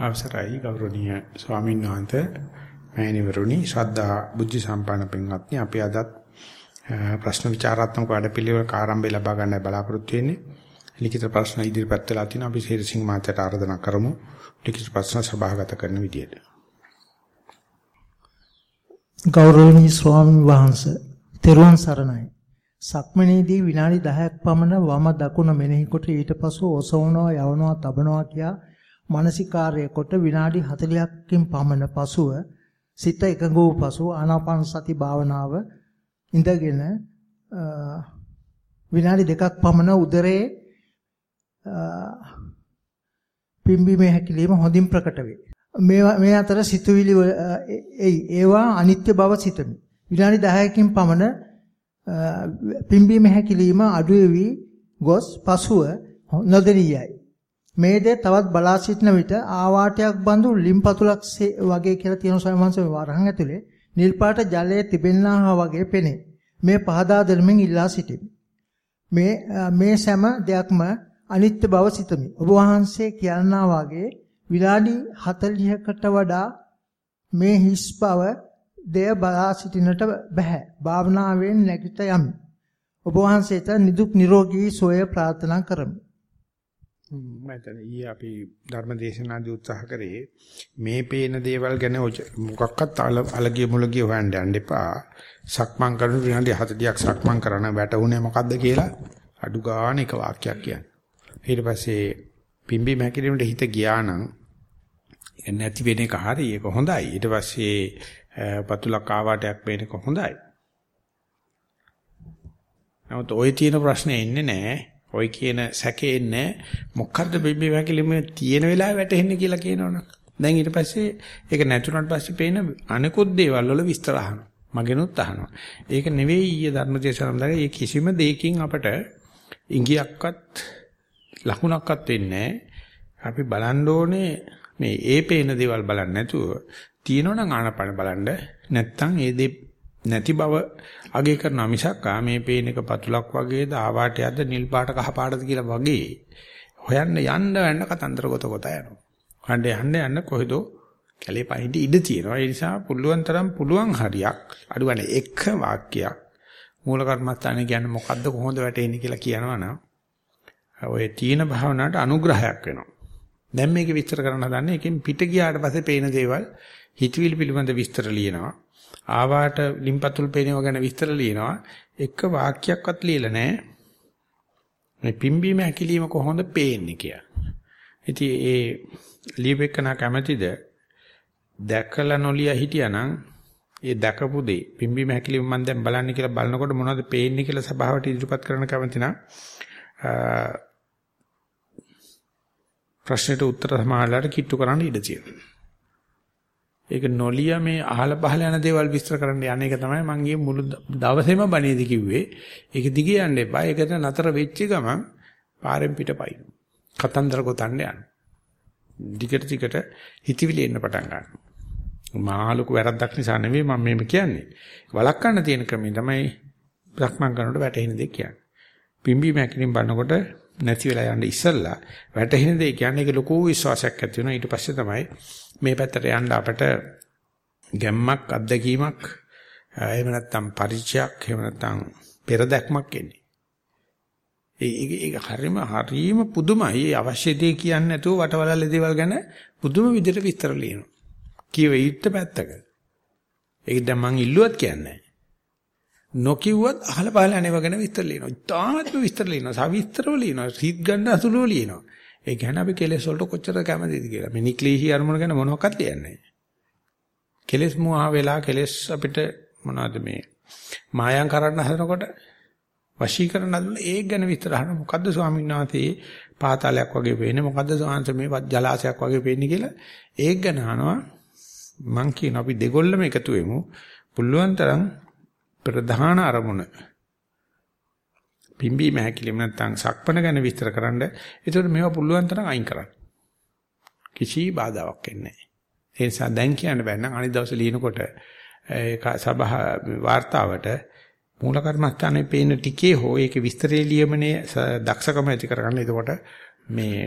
අවසරයි ගෞරවනීය ස්වාමීන් වහන්සේ මෑණිවරුනි ශ්‍රද්ධා බුද්ධ සම්පන්න පින්වත්නි අපි අදත් ප්‍රශ්න විචාරාත්මක වැඩපිළිවෙල ආරම්භය ලබා ගන්න බලාපොරොත්තු වෙන්නේ. ලිඛිත ප්‍රශ්න ඉදිරිපත් වෙලා තිනවා. අපි ශීර්ෂින් මාතට ආරාධනා කරමු. ලිඛිත ප්‍රශ්න සභාගත කරන විදියට. ගෞරවනීය ස්වාමීන් වහන්සේ තෙරුවන් සරණයි. සක්මනේදී විනාඩි 10ක් පමණ වම දකුණ මෙනෙහි කොට ඊට පසු ඔසවනවා යවනවා තබනවා කියා මානසිකාර්ය කොට විනාඩි 40කින් පමණ පසුව සිත එකඟ වූ පසු ආනාපාන සති භාවනාව ඉඳගෙන විනාඩි දෙකක් පමණ උදරයේ පිම්බීමේ හැකිලිම හොඳින් ප්‍රකට වේ. මේ මේ අතර සිතුවිලි එයි ඒවා අනිත්‍ය බව සිතමි. විනාඩි 10කින් පමණ පිම්බීමේ හැකිලිම අඩු වී ගොස් පසුව නොදෙනියයි. මේ දේ තවත් බලා සිටන විට ආවාටයක් බඳු ලිම්පතුලක් වගේ කියලා තියෙන සමහරවිට වරහන් ඇතුලේ නිල් පාට ජලයේ තිබෙනා වගේ පෙනේ. මේ පහදා දෙමින් ඉල්ලා සිටිමි. මේ මේ සෑම දෙයක්ම අනිත්‍ය බව සිතමි. ඔබ වහන්සේ කියනා වගේ විනාඩි 40කට වඩා මේ හිස් බව දෙය බලා සිටිනට බෑ. භාවනාවෙන් නැගිට යමි. ඔබ වහන්සේට නිදුක් නිරෝගී සුවය ප්‍රාර්ථනා කරමි. මම ඊයේ අපි ධර්ම දේශනාදී උත්සාහ කරේ මේ පේන දේවල් ගැන මොකක්වත් අලගිය මුලගිය හොයන්න යන්න එපා. සක්මන් කරන විනාඩි 40ක් සක්මන් කරන වැටුනේ මොකද්ද කියලා අඩු ගන්න එක වාක්‍යයක් කියන්නේ. ඊට පස්සේ පිම්බි මැකිරීමට හිත ගියා නම් නැති වෙන එක හරි ඒක හොඳයි. ඊට පස්සේ පතුලක් ආවාටයක් පේන එක හොඳයි. නමුත් ওই තියෙන ප්‍රශ්නේ ඉන්නේ නැහැ. ওই කියන සැකේ ඉන්නේ මොකද්ද බිම්බි වැකිලිම තියෙන වෙලාව වැටෙන්නේ කියලා කියනවනේ. දැන් ඊට පස්සේ ඒක නැතුණට පස්සේ පේන අනිකුත් දේවල් වල විස්තර අහනවා. මගෙනුත් අහනවා. ඒක නෙවෙයි ඊයේ ධර්මදේශනම්දාගේ මේ කිසිම දෙයකින් අපට ඉංගියක්වත් ලකුණක්වත් වෙන්නේ අපි බලන්න ඕනේ මේ ඒ පේන දේවල් බලන්නේ නැතුව තියෙනවනම් ආනපන බලන්න නැත්තම් ඒ දේ නැති බව අගේ කරන මිසක් මේ පේන එක පතුලක් වගේද ආවාට යද්ද නිල් පාට කහ පාටද කියලා වගේ හොයන්න යන්න යන්න කතන්දර ගොත ගොත යනවා. හඬ යන්න යන්න කොහෙදෝ කැලේ පහින්ට ඉඩ තියෙනවා. ඒ නිසා පුළුවන් තරම් පුළුවන් හරියක් අඩුවනේ එක වාක්‍යයක් මූල කර්මස්ථානේ කියන්නේ මොකද්ද කොහොමද වැටෙන්නේ කියලා කියනවනම් ඔය තීන භාවනාවට අනුග්‍රහයක් වෙනවා. දැන් මේක විස්තර කරන්න හදන්නේ එකෙන් පිට ගියාට පස්සේ පේන දේවල් හිතවිලි පිළිබඳ විස්තර ලියනවා. ආවාට ලිම්පතුල් පේනව ගැන විස්තර ලියනවා. එක වාක්‍යයක්වත් ලියලා නැහැ. මේ පිම්බීම හැකිලිම කොහොමද පේන්නේ කියලා. ඉතින් ඒ ලියවෙකන කැමැතිද දැකලා නොලිය හිටියානම් ඒ දැකපු දේ පිම්බීම හැකිලිම මම දැන් බලන්නේ කියලා බලනකොට මොනවද පේන්නේ කියලා සභාවට ඉදිරිපත් කරන්න කැමති නම් ප්‍රශ්නෙට උත්තර සමාහලට කිට්ටු කරන්න ඉඩ තියෙනවා. ඒක නොලිය මේ අහල පහල යන දේවල් විස්තර කරන්න යන එක තමයි මම ගියේ මුළු දවසේම බණේදි කිව්වේ. ඒක දිගේ යන්න එපා. ඒකට නතර වෙච්ච ගමන් පාරෙන් පිටපයින්. කතන්දර ගොතන්න යන්න. දිගට දිගට හිතවිලි එන්න පටන් ගන්නවා. මහා ලොකු වැරද්දක් නිසා නෙවෙයි මම මේක කියන්නේ. වළක්වන්න තියෙන ක්‍රමය තමයි බ්‍රහ්මං කරනකොට වැටෙන දේ කියන්නේ. පිම්බි මැකිනින් බලනකොට නැති වෙලා යන්න ඉස්සල්ලා වැටෙන දේ කියන්නේ ඒක ලොකු විශ්වාසයක් ඇති වෙනවා. ඊට පස්සේ තමයි මේ පැත්තට යන්න අපට ගැම්මක් අත්දැකීමක් එහෙම නැත්නම් පරිචයක් එහෙම නැත්නම් පෙරදැක්මක් එන්නේ. ඒක ඒක හරීම හරීම පුදුමයි. අවශ්‍ය දේ කියන්නේ නැතුව වටවලල්ල දේවල් ගැන පුදුම විදිහට විස්තර ලියනවා. කියව යුත්ත පැත්තක. ඒක දැන් මං ඉල්ලුවත් කියන්නේ නොකියුවත් අහල පහල අනේව ගැන විස්තර ලියනවා. ඉතාමත්ම විස්තර ලියනවා. සවිස්තරව ලියනවා. සීත් ගන්න අසුලව ලියනවා. ඒ කියන්නේ අපි කෙලෙස් වලට කොච්චර කැමතිද කියලා. මේ නික්ලේහි අරමුණ ගැන මොනවක්වත් ලියන්නේ නැහැ. කෙලෙස් මුවා වෙලා කෙලෙස් අපිට මොනවද මේ මායම් කරන්න හදනකොට වශී කරන හදන ඒක ගැන විස්තර අහන මොකද්ද ස්වාමීන් වහන්සේ පාතාලයක් වගේ පේන්නේ මොකද්ද ස්වාමීන් මේ ජලාශයක් වගේ පේන්නේ කියලා ඒක ගැන අහනවා මං කියන අපි දෙගොල්ලම එකතු වෙමු පුළුවන් තරම් ප්‍රධාන අරමුණ පිම්බීම හැකිලිම නැත්නම් සක්පන ගැන විස්තර කරන්න. ඒකට මේවා පුළුවන් තරම් අයින් කරන්න. කිසි බාධාවක් එන්නේ නැහැ. ඒ නිසා දැන් කියන්න බෑ නම් අනිත් දවසේ ලියනකොට ඒක සභා වාර්තාවට මූල කර්මස්ථානයේ පේන ටිකේ හෝ ඒකේ විස්තරේ ලියමනේ දක්ෂකම ඇති කරගන්න. එතකොට මේ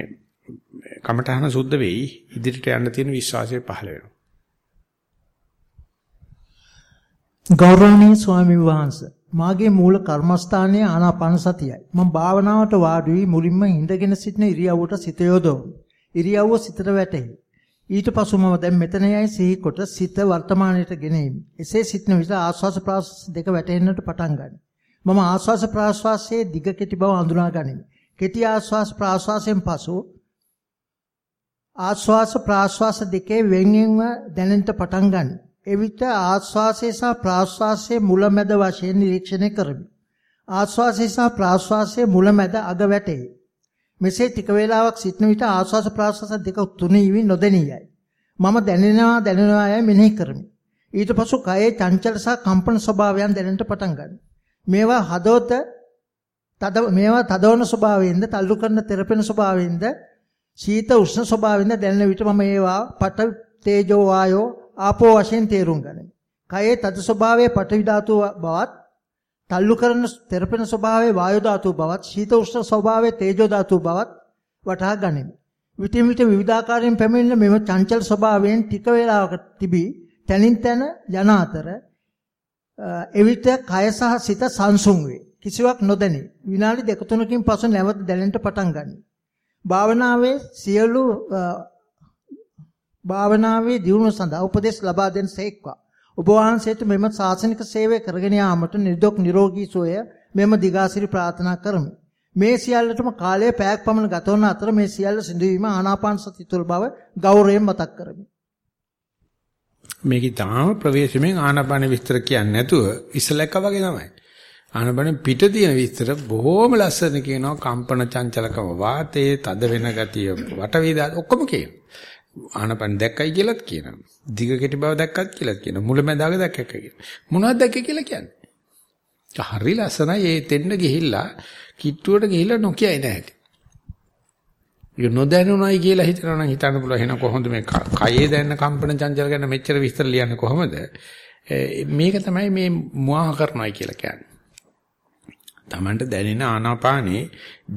කමඨහන සුද්ධ වෙයි ඉදිරියට යන්න තියෙන විශ්වාසය පහළ වෙනවා. ගෞරවනීය ස්වාමි වහන්සේ මාගේ මූල කර්මස්ථානයේ ආනාපාන සතියයි. මම භාවනාවට වාඩි වී මුලින්ම ඉඳගෙන සිටින ඉරියව්වට සිත යොදවමි. ඉරියව්ව සිතට වැටේ. ඊට පසු මම දැන් මෙතන යයි සිහි කොට සිත වර්තමානයට ගෙනෙමි. එසේ සිටින විට ආස්වාස ප්‍රාස්වාස දෙක වැටෙන්නට පටන් ගන්නවා. මම ආස්වාස ප්‍රාස්වාසයේ දිග කෙටි බව හඳුනා ගනිමි. කෙටි ආස්වාස ප්‍රාස්වාසයෙන් පසු ආස්වාස ප්‍රාස්වාස දෙකේ වෙන්වෙන්ව දැනෙන්න පටන් ගන්නවා. එවිට ආස්වාසය සහ ප්‍රාස්වාසයේ මුලැමැද වශයෙන් නිරීක්ෂණය කරමි. ආස්වාසය සහ ප්‍රාස්වාසයේ මුලැමැද අග වැටේ. මෙසේ ටික වේලාවක් සිටන විට ආස්වාස ප්‍රාස්වාස දෙක තුනී වී නොදෙනියයි. මම දැනෙනවා දැනෙනවා යයි මෙනෙහි කරමි. ඊට පසු කයේ චංචල සහ කම්පන ස්වභාවයන් දැනෙන්නට පටන් ගන්නවා. මේවා හදවත තද මේවා තදවන ස්වභාවයෙන්ද තල්ලු කරන තෙරපෙන ස්වභාවයෙන්ද සීත උෂ්ණ ස්වභාවයෙන්ද දැනෙන විට මම ඒවා පට තේජෝ වායෝ ආපෝ වශයෙන් තේරුම් ගනිමි. කයේ තද ස්වභාවයේ පඨවි ධාතුව බවත්, තල්ලු කරන තෙරපෙන ස්වභාවයේ වායු ධාතුව බවත්, ශීත උෂ්ණ ස්වභාවයේ තේජෝ ධාතුව බවත් වටහා ගනිමි. විටින් විට විවිධාකාරයෙන් පැමිණෙන මෙම චංචල ස්වභාවයෙන් ටික වේලාවකට තිබී තනින් තන යන අතර එවිට කය සහ සිත සංසුන් වේ. කිසිවක් නොදැනී විනාඩි දෙක තුනකින් පසු නැවත දැනෙන්න පටන් ගනී. භාවනාවේ සියලු භාවනාවේ දියුණුව සඳහා උපදෙස් ලබා දෙන සේක්වා. ඔබ වහන්සේට මෙම ශාසනික සේවය කරගෙන යාමට නිරොග් නිරෝගී සුවය මෙම දිගාසිරි ප්‍රාර්ථනා කරමි. මේ සියල්ලටම කාලය පැයක් පමණ ගත වන අතර මේ සියල්ල සිදුවීම ආනාපාන සති තුළ බව ගෞරවයෙන් මතක් කරමි. මේක තාම ප්‍රවේශමෙන් ආනාපාන විස්තර කියන්නේ නැතුව ඉස්සලක වගේ තමයි. ආනාපාන පිට තියෙන විස්තර බොහොම ලස්සන කියනවා කම්පන චංචලකම වාතයේ තද වෙන ගතිය වට වේදා ඔක්කොම කියනවා. ආනපන දැක්කයි කියලාත් කියනවා. දිග කෙටි බව දැක්කත් කියලාත් කියනවා. මුලැමැදාග දැක්කයි කියලා. මොනවද දැක්කේ කියලා කියන්නේ. හරි ලස්සනයි ඒ තෙන්න ගිහිල්ලා කිට්ටුවට ගිහිල්ලා නොකියයි නැහැ. ඒක නොදැනුණයි කියලා හිතනවා නම් හිතන්න පුළුවන් එහෙනම් කොහොමද මේ කයේ දැනෙන කම්පන චංචල ගැන මෙච්චර විස්තර ලියන්නේ කොහොමද? මේක තමයි මේ මුවාහ කරනයි කියලා කියන්නේ. Tamanට දැනෙන ආනාපානේ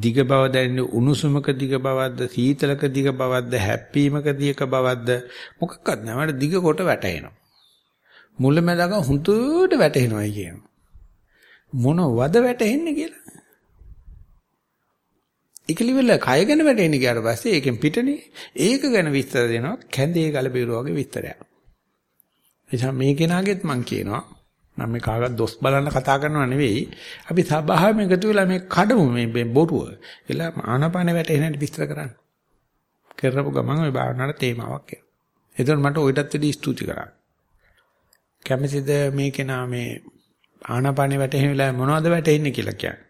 දිග බව දැනෙන උණුසුමක දිග බවක්ද සීතලක දිග බවක්ද හැප්පීමක දිග බවක්ද මොකක්වත් නැහැ මට දිග කොට වැටෙනවා මුලැමැදක හුදුට වැටෙනවායි කියනවා. මොනවද වැටෙන්නේ කියලා? ඒකලිවල කය ගැන වැටෙන්නේ ඊට පස්සේ ඒකෙන් පිටනේ. ඒක ගැන විස්තර දෙනවා. කැඳේ ගල බිරුව වගේ විස්තරයක්. එනිසා මේ කෙනාගෙත් මම කියනවා මම මේ කාගවත් දොස් බලන්න කතා කරනව නෙවෙයි. අපි සබහාම එකතු වෙලා මේ කඩමු මේ බොරුව. එලා ආනපාන වැටේ නැටි විස්තර කරන්න. කරපු ගමන් ওই භාවනාවට තේමාවක් එනවා. එතකොට මට ওইටත් වැඩි ස්තුති කරන්න. කැමතිද මේ කෙනා මේ ආනපාන වැටේ වෙලා මොනවද වැටෙන්නේ කියලා කියන්නේ.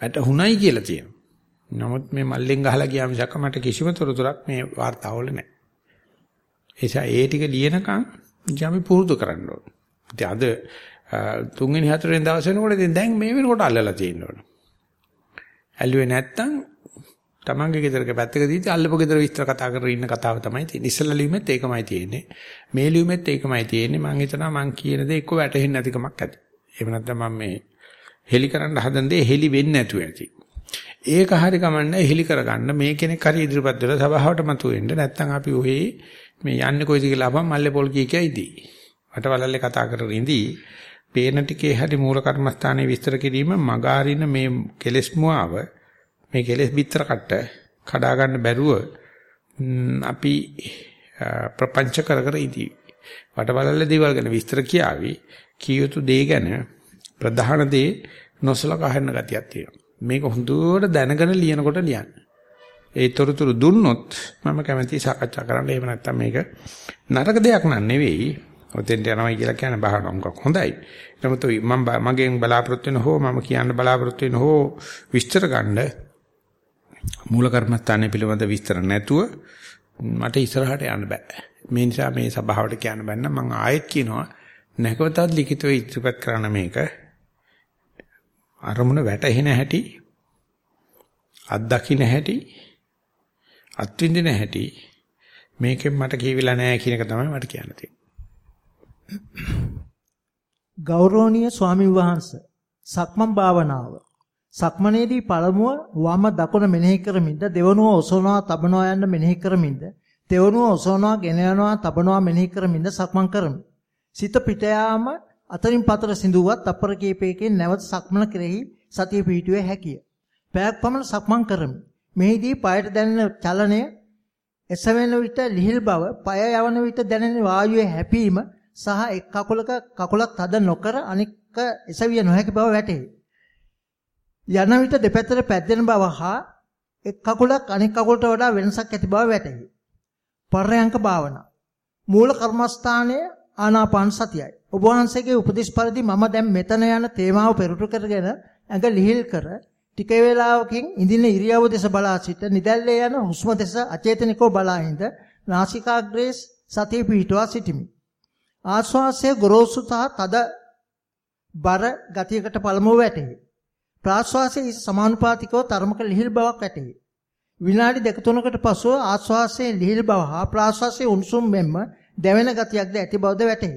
වැටුණයි කියලා තියෙනවා. නමුත් මේ මල්ලෙන් ගහලා ගියා මිසක් මට කිසිම තොරතුරක් මේ වார்த்தාවල නැහැ. එසා ඒ ටික ලියනකම් ඉතින් අපි පුරුදු කරන්න ඕන. ඉතින් අද තුන්වෙනි හතරවෙනි දවස් වෙනකොට ඉතින් දැන් මේ වෙනකොට අල්ලලා තියෙන්න ඕන. ඇල්ලුවේ නැත්තම් තමන්ගේ ගෙදරක පැත්තක දීලා අල්ලපු ගෙදර විස්තර කතා කරගෙන ඉන්න කතාව තමයි තියෙන්නේ. ඉස්සෙල්ලා ලියුමෙත් ඒකමයි තියෙන්නේ. මේ ලියුමෙත් ඒකමයි තියෙන්නේ. මම හිතනවා මං කියන දේ එක්ක වැටහෙන්නේ නැතිකමක් ඇති. එහෙම නැත්නම් මම මේ හෙලි කරන්න හදන දේ හෙලි වෙන්නේ නැතුව ඇති. ඒක හරි කමන්නේ හෙලි කරගන්න මේ කෙනෙක් හරි ඉදිරිපත් වෙලා සභාවට මතුවෙන්න නැත්නම් අපි ඔහේ මේ යන්නේ කොයිද කියලා අපම් මල්ලේ පොල් කී කියයි ඉදී. වටවලල්ලේ කතා කරගෙන ඉඳී පේන ටිකේ හැටි මූල කර්මස්ථානයේ විස්තර කිරීම මගාරින මේ කෙලෙස් මුවාව මේ කෙලෙස් පිටර කට කඩා ගන්න බැරුව අපි ප්‍රපංච කර කර ඉදී. වටවලල්ලේ දේවල් ගැන විස්තර කියාවි කීයුතු දේ ගැන ප්‍රධාන දේ නොසලකා හරින ගතියක් තියෙනවා. මේක හොඳට දැනගෙන ලියනකොට ලියන්න. ඒ තොරතුරු දුන්නොත් මම කැමැති සාකච්ඡා කරන්න. එහෙම නැත්නම් මේක නරක දෙයක් නන් නෙවෙයි. ඔතෙන්ට යනවා කියලා කියන්නේ බහන මොකක් හොඳයි. නමුත් මම මගෙන් බලාපොරොත්තු වෙන හෝ මම කියන්න බලාපොරොත්තු වෙන හෝ විස්තර ගන්න මූල කර්මස්ථානයේ පිළිබඳ විස්තර නැතුව මට ඉස්සරහට යන්න බෑ. මේ නිසා මේ සභාවට කියන්න බෑ නම් මම ආයෙත් කියනවා නැකවතත් ලිඛිතව ඉදිරිපත් කරන්න මේක අරමුණ වැටහෙන හැටි අත්දකින්න හැටි අත්විඳින හැටි මේකෙන් මට කියවිලා නැහැ කියන එක තමයි මට කියන්න තියෙන්නේ. ගෞරවනීය ස්වාමින් වහන්සේ සක්මන් භාවනාව සක්මනේදී පළමුව වම දකුණ මෙනෙහි කරමින්ද දෙවනුව ඔසවනවා තබනවා යන්න මෙනෙහි කරමින්ද තෙවනුව ඔසවනවා ගෙන යනවා තබනවා මෙනෙහි කරමින්ද සක්මන් කරමි. සිත පිට යාම අතරින් පතර සිඳුවත් අපර කීපයකින් නැවත සක්මන කෙරෙහි සතිය පිහිටුවේ හැකිය. පැයක් පමණ සක්මන් කරමි. මෙහිදී පායට දැනෙන චලනය එසවෙන විට ලිහිල් බව, পায় යවන විට දැනෙන වායුවේ හැපීම සහ එක් කකුලක කකුලක් තද නොකර අනික එසවිය නොහැකි බව වැටහි. යන විට දෙපැත්තට පැද්දෙන බව හා එක් කකුලක් අනික් කකුලට වඩා වෙනසක් ඇති බව වැටහි. පර්යංක භාවනා. මූල කර්මස්ථානයේ ආනාපාන සතියයි. ඔබ වහන්සේගේ උපදේශ පරිදි මම දැන් මෙතන යන තේමාව පෙරටු කරගෙන ඇඟ ලිහිල් කර ටික වේලාවකින් ඉඳින ඉරියව්ව දෙස බලා සිට නිදැල්ලේ යන හුස්ම දෙස අචේතනිකව බලා ඉඳ නාසිකාග්‍රේ සතිය පිහිටුවා සිටිමි. ආශ්වාසයේ ගොරෝසු සහ තද බර ගතියකට පළමුව වැටේ. ප්‍රාශ්වාසයේ සමානුපාතිකව තරමක ලිහිල් බවක් වැටේ. විනාඩි දෙක තුනකට පසුව ආශ්වාසයේ ලිහිල් බව හා ප්‍රාශ්වාසයේ උණුසුම් මෙන්ම දැවෙන ගතියක්ද ඇති බවද වැටේ.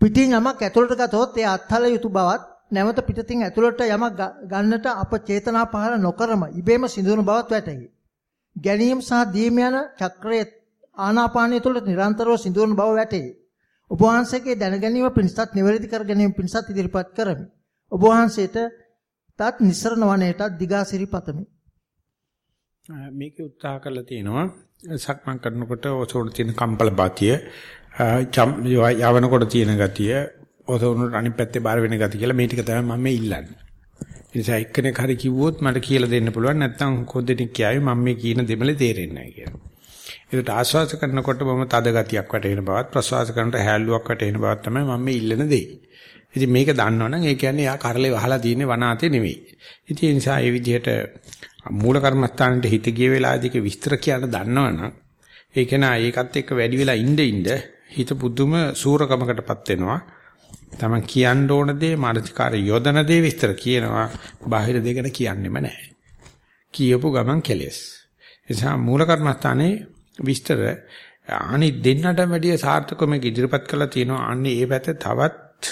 පිටින් යමක් ඇතුළට ගතොත් ඒ අත්හල යුතු බවත් නැවත පිටතින් ඇතුළට යමක් ගන්නට අප චේතනා පහළ නොකරම ඉබේම සිදුවන බවත් වැටහි. ගැනීම සහ දීම යන චක්‍රයේ ආනාපානය තුළ නිරන්තරව සිදුවන බව වැටහි. ඔබ වහන්සේගේ දැනගැනීම පිණිසත් නිවැරදි කර ගැනීම පිණිසත් ඉදිරිපත් කරමි. ඔබ වහන්සේට තත් නිස්සරණ වනයේට දිගාසිරි පතමි. මේක උත්සාහ කරලා තියෙනවා සක්මන් කරනකොට ඔසෝන තියෙන කම්පල බාතිය යවනකොට තියෙන ගතිය ඔතන අනිත් පැත්තේ බාර වෙන ගතිය කියලා මේ ටික තමයි මම මේ ඉල්ලන්නේ. ඒ නිසා එක්කෙනෙක් හරි කිව්වොත් මට කියලා දෙන්න පුළුවන් නැත්නම් කොද්දෙනෙක් කියයි මම මේ කියන දෙමලේ තේරෙන්නේ නැහැ කියලා. ඒකට ආශ්වාස කරනකොට බොම තද ගතියක් වැටෙන බවත් ප්‍රශ්වාස කරනකොට හැල්ලුවක් වැටෙන බවත් තමයි මම මේ ඉල්ලන දේ. ඉතින් මේක දන්නවනම් ඒ කියන්නේ යා කරලේ වහලා තියෙන්නේ වනාතේ නෙවෙයි. ඉතින් ඒ නිසා මේ විදිහට මූල කර්මස්ථානෙට හිත ගිය වෙලාවදීක විස්තර කියන්න දන්නවනම් ඒක නා ඒකත් එක්ක වැඩි වෙලා ඉඳ ඉඳ හිත පුදුම සූරකමකටපත් වෙනවා. තමන් කියන්න ඕන දේ මානසිකාර යොදන දේ විස්තර කියනවා බාහිර දෙයකට කියන්නෙම නැහැ. කියපු ගමන් කෙලෙස්. එසා මූල කර්මස්ථානේ විස්තර අනිත් දෙන්නට වැඩිය සාර්ථකව මේක ඉදිරිපත් කළා තියෙනවා. අන්නේ ඒ පැත්ත තවත්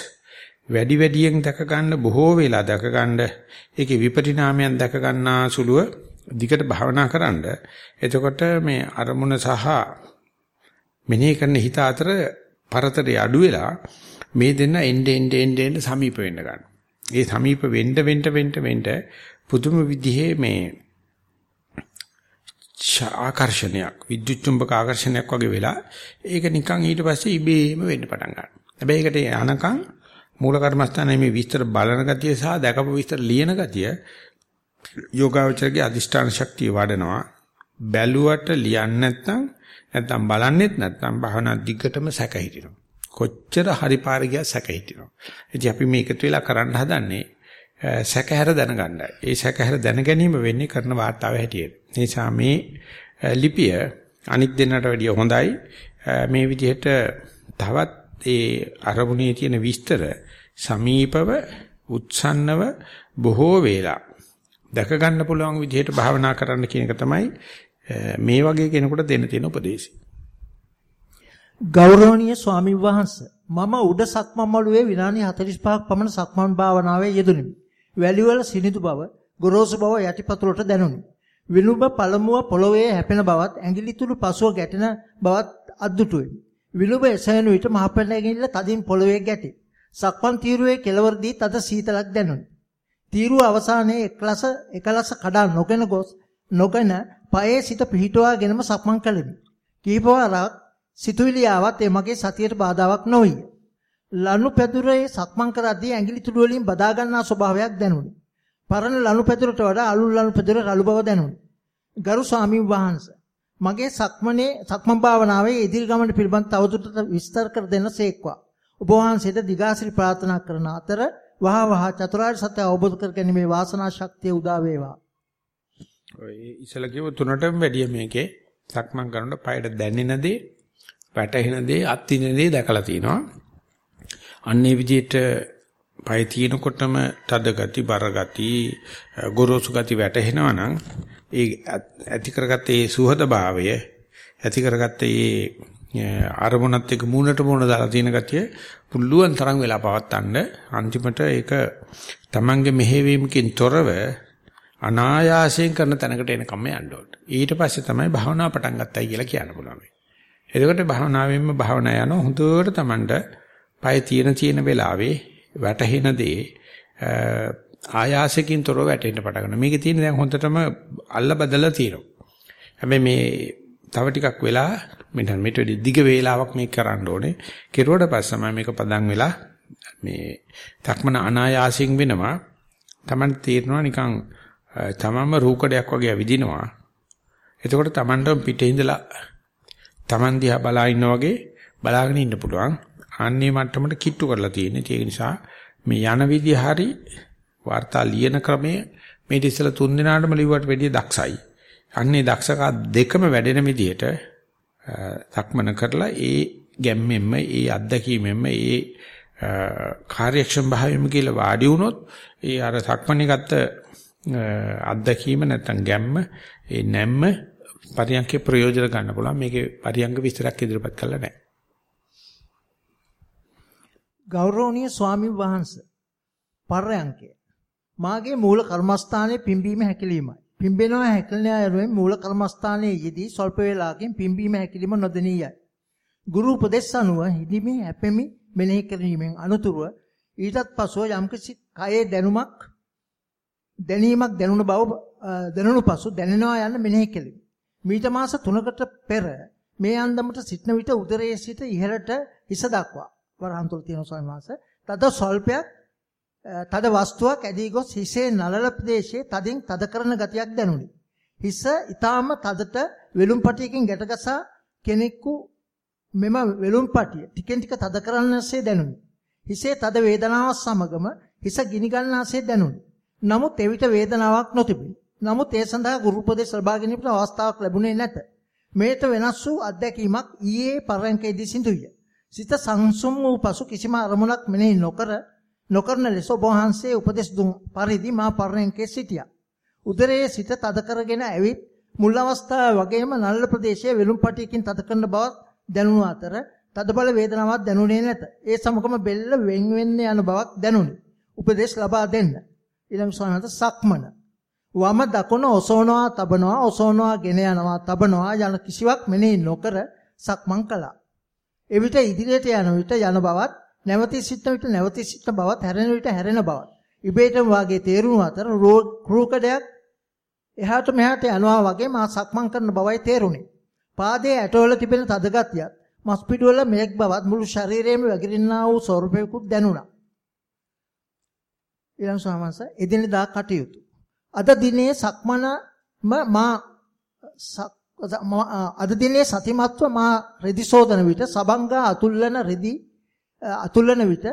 වැඩි වැඩියෙන් දැක ගන්න බොහෝ වෙලා දැක ගන්න ඒකේ විපරිණාමයන් දැක ගන්නා සුළුව දිගට භාවනා කරන්න. එතකොට මේ අරමුණ සහ මෙනෙහි කරන හිත අතර පරතරය අඩු වෙලා මේ දෙන්න එnde end end end සමීප වෙන්න ගන්න. ඒ සමීප වෙන්න වෙන්න වෙන්න වෙන්න පුදුම විදිහේ මේ ආකර්ෂණයක් විද්‍යුත් චුම්බක ආකර්ෂණයක් වගේ වෙලා ඒක නිකන් ඊට පස්සේ ඉබේම වෙන්න පටන් ගන්නවා. හැබැයි ඒකට යනකම් මූල කර්මස්ථානයේ මේ විස්තර බලන ගතිය සහ දැකපු විස්තර ලියන ගතිය යෝගාවචරගේ අදිෂ්ඨාන ශක්තිය වඩනවා. බැලුවට ලියන්නේ නැත්නම් නැත්නම් බලන්නෙත් නැත්නම් භවනා දිගටම සැක හිටිනවා. කොච්චර හරි පාර ගියා සැක හිටිනවා. ඉතින් අපි මේ එකතු වෙලා කරන්න හදන්නේ සැකහැර දැනගන්නයි. ඒ සැකහැර දැන ගැනීම වෙන්නේ කරන වාර්තාව හැටියට. ඒ නිසා මේ ලිපිය අනිත් දෙන්නට වැඩිය හොඳයි. මේ විදිහට තවත් ඒ අරමුණේ තියෙන විස්තර සමීපව උත්සන්නව බොහෝ වේලා දැක ගන්න පුළුවන් විදිහට භාවනා කරන්න කියන එක තමයි මේ වගේ කෙනෙකුට දෙන්න තියෙන උපදේශය. ගෞරවනීය ස්වාමීන් වහන්සේ මම උඩ සක්මන් මළුවේ විනාඩි 45ක් පමණ සක්මන් භාවනාවේ යෙදුණෙමි. වැලිවල සිනිඳු බව, ගොරෝසු බව යටිපතුලට දැනුනි. විනුබ පළමුව පොළොවේ හැපෙන බවත්, ඇඟිලි තුඩු පසුව ගැටෙන බවත් අද්දුටුවෙමි. විනුබ එසැවෙන විට මහපැලැගිල්ල තදින් පොළොවේ ගැටේ. සක්මන් තීරුවේ කෙළවරදී තද සීතලක් දැනුනි. තීරුව අවසානයේ එකලස එකලස කඩා නොගෙන ගොස් නොගෙන පයේ සිට පිහිටුවාගෙනම සක්මන් කළෙමි. කීපවරක් සිතුවිලි ආවත් ඒ මගේ සතියට බාධාවක් නොවිය. ලනු පැදුරේ සක්මන් කරද්දී ඇඟිලි තුඩු වලින් බදා ගන්නා ස්වභාවයක් දැනුනි. පරණ ලනු පැදුරට වඩා අලුත් ලනු පැදුර රළු බව දැනුනි. ගරු ස්වාමීන් වහන්සේ මගේ සක්මනේ සක්මන් භාවනාවේ ඉදිරි ගමන පිළිබඳ තවදුරටත් විස්තර කර දෙන්න සේක්වා. ඔබ වහන්සේට දිගාසිරි ප්‍රාර්ථනා කරන අතර වහ වහ චතුරාර්ය සත්‍ය අවබෝධ කර ගැනීමේ වාසනා ශක්තිය උදා වේවා. ඔය ඉසල කිව්ව තුනටම වැඩිය මේකේ සක්මන් කරනකොට පයඩ දැනෙන දේ වැටහෙන දේ අත්දින දේ දැකලා තිනවා. අන්නේ විදිහට පය තිනකොටම තද ගති, බර ගති, ගොරෝසු ගති වැටහෙනවා නම් ඒ ඇති කරගත්ත ඒ සුහද භාවය ඇති කරගත්ත ඒ අරමුණත් එක්ක මූණට මූණ දාලා තියෙන ගතිය පුළුවන් තරම් වෙලා පවත්තන්න අන්තිමට ඒක Tamange මෙහෙවීමකින් තොරව අනායාසයෙන් කරන තැනකට එනකම් යන්න ඕනේ. ඊට පස්සේ තමයි භාවනාව පටන් ගත්තයි කියලා කියන්න පුළුවන්. එතකොට භාවනාවෙන්ම භාවනා යන හොඳට Tamanට පය තියෙන තියෙන වෙලාවේ වැටහෙන දේ ආයාසකින් තොරව වැටෙන්න පටන් ගන්නවා. මේකේ තියෙන දැන් හොඳටම අල්ල බදලා තියෙනවා. හැබැයි මේ තව ටිකක් වෙලා මෙන්න මෙට දිග වේලාවක් මේක කරන්න ඕනේ. කෙරුවට පස්සේ තමයි මේක පදන් වෙලා මේ තක්මන අනායාසයෙන් වෙනවා. Taman තීරනවා නිකන් තමන්ම රූකඩයක් වගේ ඇවිදිනවා. එතකොට Tamanට පිටේ ඉඳලා Taman දිහා බලා ඉන්න වගේ බලාගෙන ඉන්න පුළුවන්. ආන්නේ මට්ටමට කිට්ටු කරලා තියෙන්නේ. ඒක නිසා මේ යන විදිහ හරි වාර්තා ලියන ක්‍රමය මේ ඉස්සලා තුන් දිනාටම ලිව්වට වැඩිය දක්ෂයි. අන්නේ දක්ෂකා දෙකම වැඩෙන විදිහට සක්මන කරලා ඒ ගැම්මෙන්ම ඒ අත්දැකීමෙන්ම ඒ කාර්යක්ෂම භාවයෙන්ම කියලා වාඩි වුණොත් ඒ අර සක්මනේ ගත්ත අත්දැකීම නැත්තම් ගැම්ම ඒ නැම්ම පරියන්කේ ප්‍රයෝජන ගන්න පුළුවන් මේකේ පරියන්ක විස්තරයක් ඉදිරිපත් කළා නැහැ ගෞරවනීය ස්වාමින් වහන්සේ පර්යන්කය මාගේ මූල කර්මස්ථානයේ පිම්බීම හැකිලීමයි පිම්බෙනවා හැකිලෙනා යනුවෙන් මූල කර්මස්ථානයේ යෙදී ස්වල්ප වේලාවකින් පිම්බීම හැකිලිම නොදෙනියයි. ගුරු උපදෙස් අනුව හිදීමේ හැපෙමි මෙනෙහි කිරීමෙන් අනුතුරුව ඊටත් පසුව යම්කිසි කයේ දැනුමක් දැනීමක් දැනුණ බව දැනුණු පසු දැනෙනවා යන්න මෙනෙහි කෙලිමි. මීට මාස 3කට පෙර මේ අන්දමට සිටන විට උදරයේ සිට ඉහළට හිස දක්වා වරහන් තුල තියෙන ස්වාමීන් වහන්සේ තද ස්වල්පයක් තද වස්තුවක් ඇදී ගොස් හිසේ නලල ප්‍රදේශයේ තදින් තද කරන ගතියක් දැනුනි. හිස ඊටාම තදට වෙලුම් පටියකින් ගැටගසා කෙනෙකු මෙම වෙලුම් පටිය ටිකෙන් ටික තද කරනසේ දැනුනි. හිසේ තද වේදනාවක් සමගම හිස ගිනි ගන්නාසේ දැනුනි. නමුත් එවිට වේදනාවක් නොතිබුණි. නමුත් ඒ සඳහා ගුරු උපදේශ ලබා ගැනීමට අවස්ථාවක් ලැබුණේ නැත. මේත වෙනස් වූ අත්දැකීමක් ඊයේ පරයන්කේදී සිදුවිය. සිත සංසුම් වූ පසු කිසිම අරමුණක් මෙනෙහි නොකර නොකරන ලෙස ඔබ වහන්සේ උපදෙස් දුන් පරිදි මා පරණකේ සිටියා. උදරයේ සිට තද කරගෙන ඇවිත් මුල් අවස්ථාවේ වගේම නළල ප්‍රදේශයේ වෙලුම් පටියකින් තද කරන බවක් දැනුණු අතර තදබල වේදනාවක් දැනුනේ නැත. ඒ සමගම බෙල්ල වෙන් වෙන්න යන බවක් දැනුනි. උපදෙස් ලබා දෙන්න. ඊළඟ ස්වාමීන් සක්මන. වම දකුණ ඔසවනවා, තබනවා, ඔසවනවා, ගෙන යනවා, තබනවා යන කිසිවක් මෙනෙහි නොකර සක්මන් කළා. එවිට ඉදිරියට යන විට යන බවත් නැවතී සිටන විට නැවතී සිටන බවත් හැරෙන විට හැරෙන බවත් ඉබේටම වාගේ තේරුණු අතර රූකඩයක් එහාට මෙහාට යනවා වගේ මා සක්මන් කරන බවයි තේරුණේ. පාදයේ ඇටවල තිබෙන තද ගතියත් මස් පිටුවල මෙලෙක් බවත් මුළු ශරීරයේම වැగిරෙනා වූ ස්වරූපයකුත් දැනුණා. ඊළඟ සමාස එදිනෙදා කටයුතු. අද දිනේ සක්මන මා අද දිනේ සතිමත්ව මා රෙදි සෝදන විට සබංගා අතුල්ලන රෙදි අතුල්ලන විට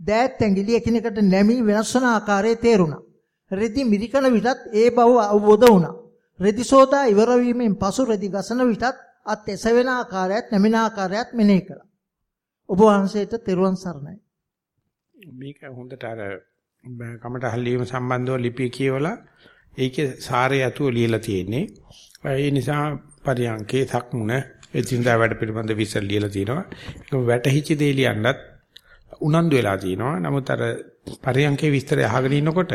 දෑත් ඇඟිලි එකිනෙකට නැමී වෙනස් වන ආකාරය තේරුණා. රෙදි මිරිකන විටත් ඒ බව අවබෝධ වුණා. රෙදි සෝදා ඉවර වීමෙන් පසු රෙදි ගසන විටත් අත් එසවෙන ආකාරයත් නැමින ආකාරයත් මෙනෙහි කළා. ඔබ වහන්සේට තෙරුවන් සරණයි. මේක හොඳට අර කමට හල්ලීම සම්බන්ධව ලිපිය කියවලා ඒකේ සාරය ඇතුව ලියලා තියෙන්නේ. ඒ නිසා පරියන්කේ සක්මුණ එදිනදා වැඩ පිළිබඳ විසල් ලියලා තිනවා. ඒක වැටහිච්ච දේ ලියන්නත් උනන්දු වෙලා තිනවා. නමුත් අර පරියන්කේ විස්තරය අහගෙන ඉන්නකොට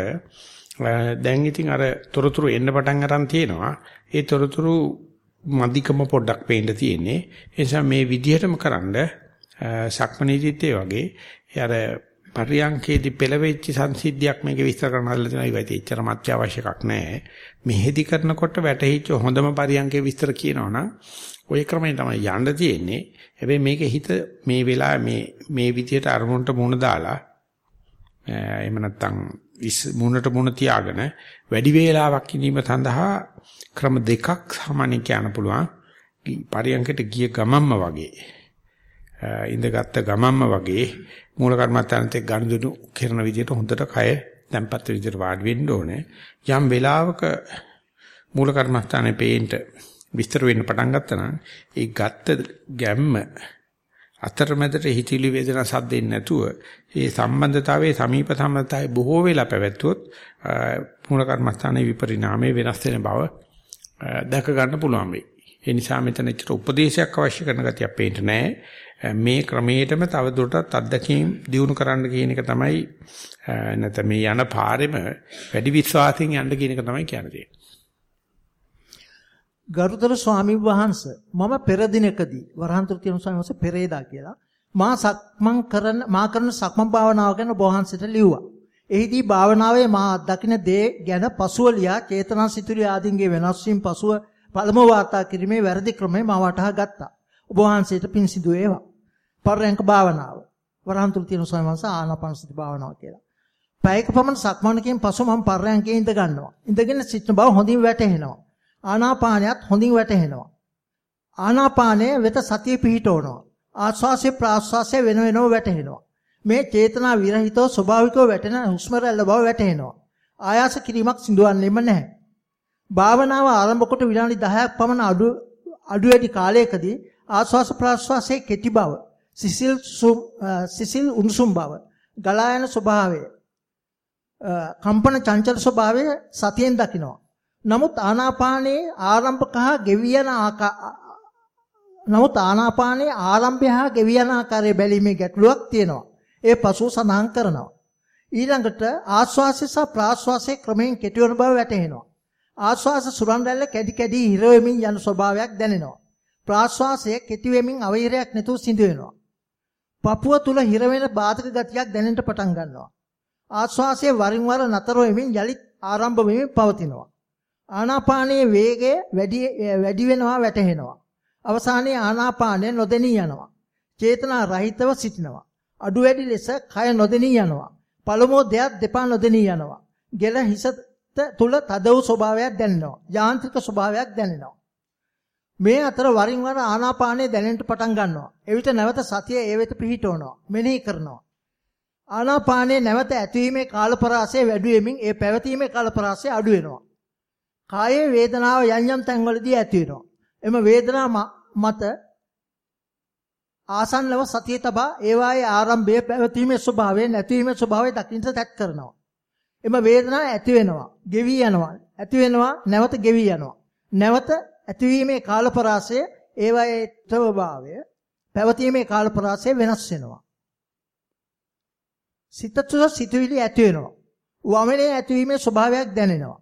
දැන් ඉතින් අර තොරතුරු එන්න පටන් අරන් තියෙනවා. ඒ තොරතුරු මදිකම පොඩ්ඩක් පේන්න තියෙන්නේ. ඒ නිසා මේ විදිහටම කරන්ඩ සක්මනීදිත් ඒ වගේ අර පරියංකේදී පෙළවෙච්ච සංසිද්ධියක් මේක විස්තර කරන්න හදලා තියෙනවා. ඒකයි එච්චරම අත්‍යවශ්‍ය එකක් නැහැ. මෙහෙදි කරනකොට වැටහිච්ච හොඳම පරියංකේ විස්තර කියනවනම් ওই ක්‍රමයෙන් තමයි යන්න තියෙන්නේ. හැබැයි මේක හිත මේ වෙලාවේ මේ මේ විදියට අරමුණට මුණ දාලා එහෙම නැත්නම් මුණට මුණ තියාගෙන වැඩි වේලාවක් ඉඳීම සඳහා ක්‍රම දෙකක් සාමාන්‍ය කියන්න පුළුවන්. පරියන්කට ගිය ගමම්ම වගේ ඉඳගත්ත ගමම්ම වගේ මූල කර්මත්තාන්තේ ගනුදෙනු කරන විදිහට හොඳට කය තැම්පත් විදිහට වාඩි වෙන්න ඕනේ. යම් වෙලාවක මූල කර්මස්ථානේ පේන්න විස්තර වෙන්න පටන් ගත්තා නම් ඒ ගත්ත ගැම්ම අතරමැදට හිතිලි වේදනා සද්දෙන්නේ නැතුව මේ සම්බන්ධතාවයේ සමීප සම්බන්ධතාවය බොහෝ වෙලා පැවැත්වුවොත් මූල කර්මස්ථානයේ විපරිණාමයේ වෙනස් වෙන බව දැක ගන්න පුළුවන් වෙයි. ඒ නිසා මෙතන ඇත්තට උපදේශයක් අවශ්‍ය කරන ගතියක් පේන්නේ නැහැ. මේ ක්‍රමයටම තව දුරටත් අත්දැකීම් දියුණු කරන්න කියන එක තමයි නැත්නම් මේ යන පාරෙම වැඩි විශ්වාසයෙන් යන්න කියන එක තමයි කියන්නේ. ගරුතර ස්වාමි වහන්සේ මම පෙර දිනකදී වරහන් තෘතිය ස්වාමීන් වහන්සේ පෙරේදා කියලා මා සක්මන් කරන මා කරන සක්මන් භාවනාව ගැන වහන්සේට ලිව්වා. එහිදී භාවනාවේ මා අත්දකින දේ ගැන පසුව ලියා චේතනා සිතුවිලි ආදීන්ගේ වෙනස් වීම පසුව පළමුව වාර්තා කිරීමේ වැරදි ක්‍රමය මා වටහා ගත්තා. ඔබ වහන්සේට පින් සිදු වේවා. පරයන්ක භාවනාව. වරහන් තුල තියෙන ස්වාමීන් වහන්සේ ආනාපානසති භාවනාව කියලා. පැයක පමණ සක්මනකින් පසු මම පරයන්කේ ඉඳ ගන්නවා. ඉඳගෙන සිටින බව හොඳින් වැටහෙනවා. ආනාපානයත් හොඳින් වැටහෙනවා. ආනාපානය වෙත සතිය පිහිටවනවා. ආස්වාසේ ප්‍රාස්වාසේ වෙන වෙනම වැටහෙනවා. මේ චේතනා විරහිතව ස්වභාවිකව වැටෙන හුස්ම රැල්ල බව වැටහෙනවා. ආයාස කිරීමක් සිදුවන්නේම නැහැ. භාවනාව ආරම්භ කොට විනාඩි 10ක් පමණ අඩු අඩු වැඩි කාලයකදී ආස්වාස ප්‍රාස්වාසයේ කෙටි බව, සිසිල් සිසිල් උණුසුම් බව, ගලා යන ස්වභාවය, කම්පන චංචල ස්වභාවය සතියෙන් දකිනවා. නමුත් ආනාපානයේ ආරම්භක හා ගෙවි යන නමුත් ආනාපානයේ ආරම්භය හා ගෙවි යන ආකාරය බැලීමේ ගැටලුවක් තියෙනවා. ඒ පසුව සඳහන් කරනවා. ඊළඟට ආස්වාසය සහ ප්‍රාස්වාසයේ ක්‍රමයෙන් කෙටිවන බව වැටහෙනවා. ආස්වාස සුරන් රැල්ල කැඩි කැඩි හිර වෙමින් යන ස්වභාවයක් දැනෙනවා. ප්‍රාස්වාසය කෙටි වෙමින් අවහිරයක් නැතුව සිදු වෙනවා. පපුව තුල හිර වෙන බාධක ගතියක් දැනෙන්න පටන් ගන්නවා. ආස්වාසයේ වරින් වර නතර වෙමින් යලිත් ආරම්භ වෙමින් පවතිනවා. ආනාපානයේ වේගය වැඩි වැඩි වෙනවා වැටහෙනවා. අවසානයේ ආනාපානය නොදෙනී යනවා. චේතනා රහිතව සිටිනවා. අඩු වැඩි ලෙස කය නොදෙනී යනවා. පළමුව දෙයක් දෙපා නොදෙනී යනවා. ගෙල හිස තුල තද වූ ස්වභාවයක් දැනෙනවා. යාන්ත්‍රික ස්වභාවයක් දැනෙනවා. මේ අතර වරින් වර ආනාපානය දැනෙන්න පටන් ගන්නවා. එවිට නැවත සතිය ඒ වෙත පිහිටවනවා. මෙනෙහි කරනවා. ආනාපානයේ නැවත ඇතිවීමේ කාලපරාසය වැඩි වෙමින් ඒ පැවතීමේ කාලපරාසය අඩු වෙනවා. කායේ වේදනාව යම් යම් තැන්වලදී ඇති වෙනවා. එම වේදනා මත ආසන්නව සතිය තබා ඒවායේ ආරම්භය පැවතීමේ ස්වභාවය නැතිවීමේ ස්වභාවය දකින්න තැත් කරනවා. එම වේදනා ඇති වෙනවා, ගෙවි යනවා, ඇති වෙනවා, නැවත ගෙවි යනවා. නැවත ඇතිවීමේ කාලපරාසය ඒවායේ ස්වභාවය පැවතීමේ කාලපරාසය වෙනස් වෙනවා. සිත තුළ සිතුවිලි ඇති වෙනවා. වමනේ ඇතිවීමේ ස්වභාවයක් දැනෙනවා.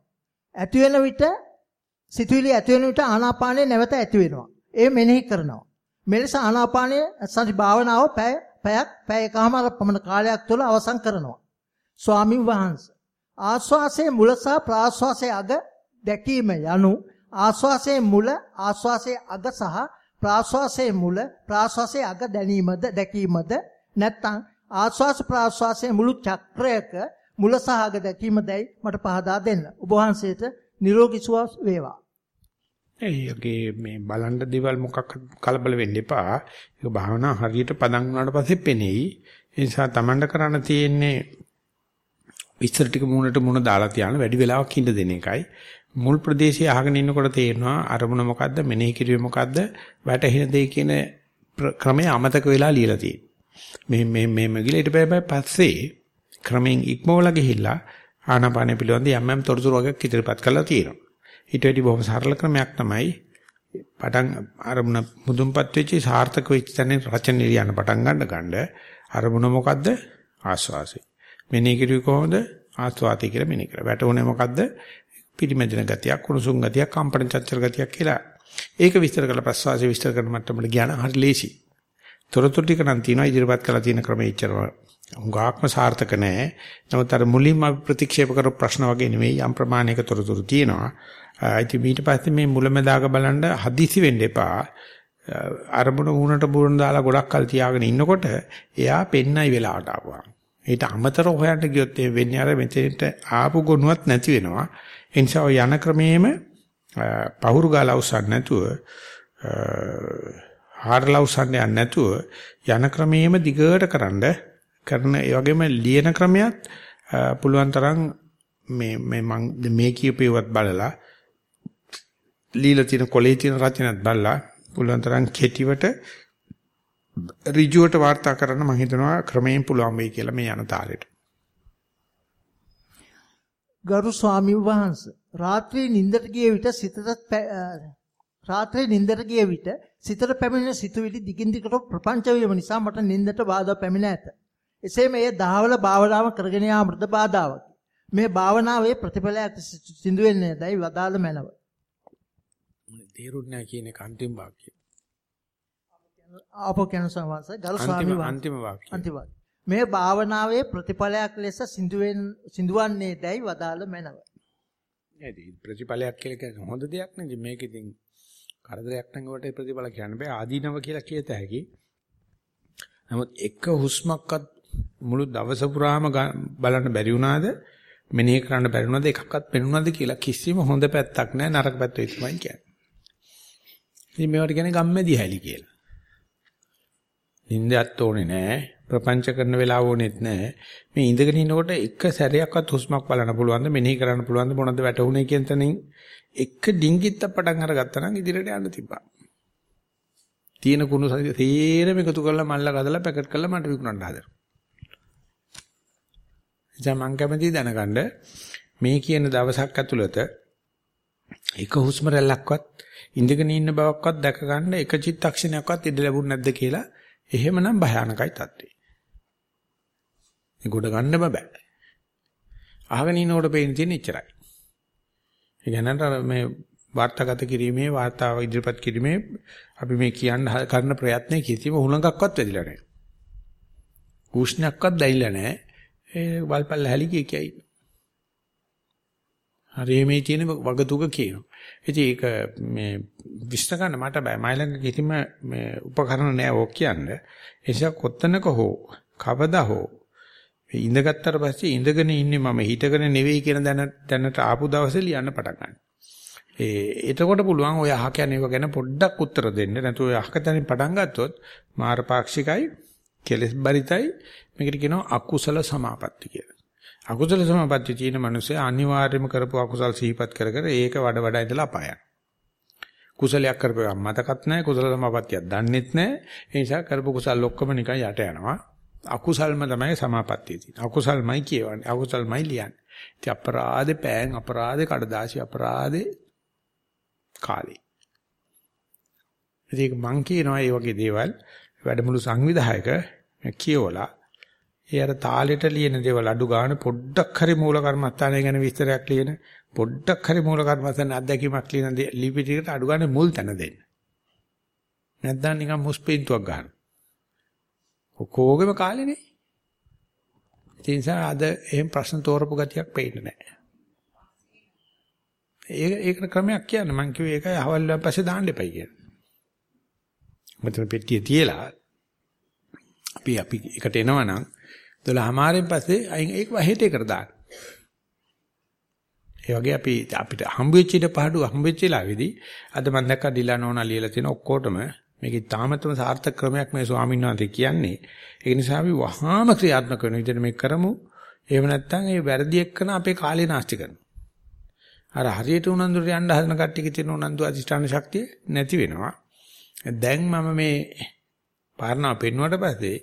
ඇති වෙන විට සිතුවිලි ඇති වෙන විට ආනාපානය නැවත ඇති වෙනවා. ඒ මෙනෙහි කරනවා. මෙලෙස ආනාපානය සති භාවනාව පැය පැයක් පැය එකමාර පමණ කාලයක් තුළ අවසන් කරනවා. ස්වාමින් වහන්සේ ආස්වාසයේ මුල සහ ප්‍රාස්වාසයේ අග දැකීම යනු ආස්වාසයේ මුල ආස්වාසයේ අග සහ ප්‍රාස්වාසයේ මුල ප්‍රාස්වාසයේ අග දැනීමද දැකීමද නැත්නම් ආස්වාස ප්‍රාස්වාසයේ මුළු චක්‍රයක මුල සහ අග දැකීමදයි මට පහදා දෙන්න. ඔබ වහන්සේට නිරෝගී සුව වේවා. ඒගේ මේ බලන්න දේවල් මොකක් කලබල වෙන්න එපා. ඒක භාවනා හරියට පදන් වුණාට පස්සේ පෙනෙයි. ඒ නිසා Tamanට කරන්න තියෙන්නේ විස්තර ටික මුණට මුණ දාලා තියාන වැඩි වෙලාවක් ඉඳ දෙන එකයි. මුල් ප්‍රදේශයේ අහගෙන ඉන්නකොට තේරෙනවා අරමුණ මොකද්ද මෙනෙහි කිරීම මොකද්ද වැටහෙන දෙය කියන ක්‍රමය අමතක වෙලා ලියලා තියෙන්නේ. මේ මේ මේ මගිල ඊට පස්සේ ක්‍රමෙන් ඉක්මවලා ගිහිල්ලා ආනාපානෙ පිළිබඳ යම් යම් තොරතුරු වගේ ඉදිරිපත් කරලා තියෙනවා. ඊට වැඩි බොහොම සරල ක්‍රමයක් තමයි පටන් අරමුණ මුදුන්පත් වෙච්ච සාර්ථක වෙච්ච තැන රචන ලියන්න පටන් ගන්න ගන්න අරමුණ මොකද්ද? ආස්වාසි මෙනෙහි කිරුවේ කොහොමද? ආස්වාති කියලා මෙනෙහි කරා වැටුනේ මොකද්ද? පිරිමැදින ගතියක් කුණුසුම් ගතියක් කම්පන චංචල ගතියක් කියලා. ඒක විස්තර කරලා ප්‍රසවාසය විස්තර කරන මට්ටමට ගියාන හරි ලේසි. තොරතුරු ටික නම් තියෙනවා ඉදිරිපත් කරලා තියෙන ක්‍රමයේ ඉච්චරව. හුඟාක්ම සාර්ථක නැහැ නමුත් අර මුලින්ම ප්‍රතික්ෂේප කරපු ප්‍රශ්න වගේ නෙවෙයි යම් ප්‍රමාණයක තොරතුරු තියෙනවා. ඉතින් ඊට පස්සේ මේ මුලැමැදාක බලන්න හදිසි වෙන්න එපා. අරමුණ වුණට බුරන දාලා ගොඩක් කල් තියාගෙන ඉන්නකොට එයා පෙන්නයි වෙලාවට ආවා. ඊට අමතර හොයන්න ගියොත් ඒ වෙන්නේ අර මෙතෙන්ට ආපු ගුණවත් නැති වෙනවා. ඒ නිසා ඔය යන ක්‍රමයේම පහුරු ගාලා උස්සන්න නැතුව හාරලා උස්සන්න යන්නේ නැතුව යන ක්‍රමයේම දිගට කරන්ඩ කරන ඒ වගේම ලියන ක්‍රමයක් පුළුවන් තරම් මේ මේ මම මේ කියපේවත් බලලා ලීලා තියෙන කොලේ තියෙන රචනත් බලලා පුළුවන් තරම් කෙටිවට ඍජුවට වාර්තා කරන්න මම හිතනවා ක්‍රමයෙන් පුළුවන් වෙයි කියලා මේ යන තාලෙට. ගරු ස්වාමි වහන්සේ රාත්‍රී නිින්දට ගිය විට සිතට රාත්‍රියේ නිින්දට ගිය විට සිතට පැමිණෙන සිතුවිලි දිගින් දිගට ප්‍රපංච වීම නිසා මට නිින්දට බාධා පැමිණ ඇත. එසේම එය දහවල භාවනාව කරගෙන යාමට බාධාවකි. මේ භාවනාවේ ප්‍රතිඵලයක් සිදු වෙන්නේ නැදයි වදාළ මැනව. තේරුන්නේ නැහැ කියන එක අන්තිම වාක්‍යය. ආපෝ කියන සංවාස ගරු ස්වාමී වහන්සේ අන්තිම වාක්‍යය. අන්තිම මේ භාවනාවේ ප්‍රතිඵලයක් ලෙස සිදුවෙන් සිදුවන්නේ දැයි වදාළ මැනව. නේද ප්‍රතිඵලයක් කියලා කියන්නේ හොඳ දෙයක් නෙද මේක ඉතින් කරදරයක් නම් වට ප්‍රතිඵල කියන්න බෑ ආදීනව කියලා කියත හැකි. නමුත් එක හුස්මක්වත් මුළු දවස පුරාම බලන්න බැරි වුණාද මෙනෙහි කරන්න බැරි වුණාද එකක්වත් පෙනුනාද කියලා කිසිම හොඳ පැත්තක් නැහැ නරක පැත්ත ඒ තමයි කියන්නේ. ඉතින් මේවට කියන්නේ ගම්මැදි හැලි කියලා. නිින්දයත් ඕනේ නැහැ ප්‍රපංච කරන වෙලාව ඕනෙත් නැහැ. මේ ඉඳගෙන ඉනකොට එක සැරයක්වත් හුස්මක් බලන්න පුළුවන්ද මෙනෙහි කරන්න පුළුවන්ද මොනවද වැටුනේ කියන තැනින් එක ඩිංගිත්ත පටන් අරගත්තා නම් ඉදිරියට යන්න තිබ්බා. තියෙන කුණු තේරෙම එකතු කරලා මල්ල ගදලා පැකට් කරලා මට විකුණන්න හදනවා. එතන මං කැමති දැනගන්න මේ කියන දවසක් ඇතුළත එක හුස්ම රැල්ලක්වත් ඉඳගෙන ඉන්න බවක්වත් දැක ගන්න එක චිත්තක්ෂණයක්වත් ඉඳ ලැබුණ නැද්ද කියලා එහෙමනම් භයානකයි තත්ත්වය. ඒ ගොඩ ගන්නම බෑ. අහගෙන ඉන්නකොට පේන තියෙන ඉච්චරයි. ඒ කියන්නේ මේ වාර්තාගත කිරීමේ වාර්තාව ඉදිරිපත් කිරීමේ අපි මේ කියන්න කරන ප්‍රයත්නයේ කිසිම හුලඟක්වත් වෙදිලා නැහැ. කුෂ්ණයක්වත් දැයිලා නැහැ. ඒ වල්පල් හැලිකේ කියයි. හරි මේ තියෙන වගතුක කියනවා. ඉතින් ඒක මේ විශ්ල ගන්න මට බෑ. මයි ළඟ කිසිම මේ උපකරණ නැහැ ඕක කියන්න. ඒ නිසා කොත්තනක හෝ කවදා හෝ ඉඳගත්තර පස්සේ ඉඳගෙන ඉන්නේ මම හිටගෙන නෙවෙයි කියන දැන දැනට ආපු දවසේ ලියන්න පටන් ගන්න. ඒ එතකොට පුළුවන් ඔය අහ කියන ඒවා ගැන පොඩ්ඩක් උත්තර දෙන්න. නැතු ඔය අහක තනින් පටන් ගත්තොත් මාරපාක්ෂිකයි, කෙලස් බරිතයි මේකට කියනවා අකුසල සමාපatti කියලා. අකුසල සමාපatti තියෙන මිනිස්සේ අනිවාර්යයෙන්ම කරපු අකුසල් සිහිපත් කර කර ඒක වඩ වඩා ඉඳලා අපායන. කුසලයක් කරපුවා මතකත් නැහැ කුසල සමාපත්තියක් දන්නෙත් නැහැ. ඒ නිසා කරපු කුසල් ඔක්කොම නිකන් යට යනවා. අකුසල්ම තමයි සමාපත්තිය තියෙන්නේ. අකුසල්මයි කියවන්නේ. අකුසල්මයි ලියන්නේ. ඉතින් අපරාධේ පෑන් අපරාධේ කඩදාසි අපරාධේ කාලේ. ඉතින් මං කියනවා මේ වගේ දේවල් වැඩමුළු සංවිධායක කියවලා ඒ අර තාලෙට ලියන දේවල් අඩු ගන්න පොඩ්ඩක් හරි මූල කර්මස්ථානය ගැන විස්තරයක් ලියන පොඩ්ඩක් හරි මූල කර්මස්ථාන අත්දැකීමක් ලියන ලිපි ටිකට අඩු ගන්න මුල් තැන දෙන්න. නැත්නම් නිකන් මුස්පීන්තුවක් ගන්න. ඔකෝගෙම කාලේනේ. ඒ නිසා අද එහෙම ප්‍රශ්න තෝරපු ගතියක් පේන්නේ නැහැ. ඒක ඒකට ක්‍රමයක් කියන්න මම කිව්වේ ඒකයි අවල් වල පස්සේ දාන්න එපයි කියලා. මෙතන පෙට්ටිය තියලා අපි අපි එකට එනවනම් 12මාරෙන් පස්සේ අයින් ඒක වහෙට එකට දාන්න. ඒ වගේ අපි අපිට හම්බෙච්ච ඉඩ පහඩු හම්බෙච්ච වෙලාවේදී අද මම දැක්ක ඩිලානෝනා ලියලා තියෙන ඔක්කොටම මේකේ තාමතම සාර්ථක ක්‍රමයක් මේ ස්වාමීන් වහන්සේ කියන්නේ. ඒ නිසා අපි වහාම ක්‍රියාත්මක වෙන විදිහට මේක කරමු. එහෙම නැත්නම් ඒ වැරදි එක්කන අපේ කාලේ නාස්ති කරනවා. අර හරියට උනන්දුට යන්න හදන කට්ටියක තියෙන උනන්දු අධිෂ්ඨාන ශක්තිය නැති වෙනවා. දැන් මම මේ පාරණා පෙන්වුවට පස්සේ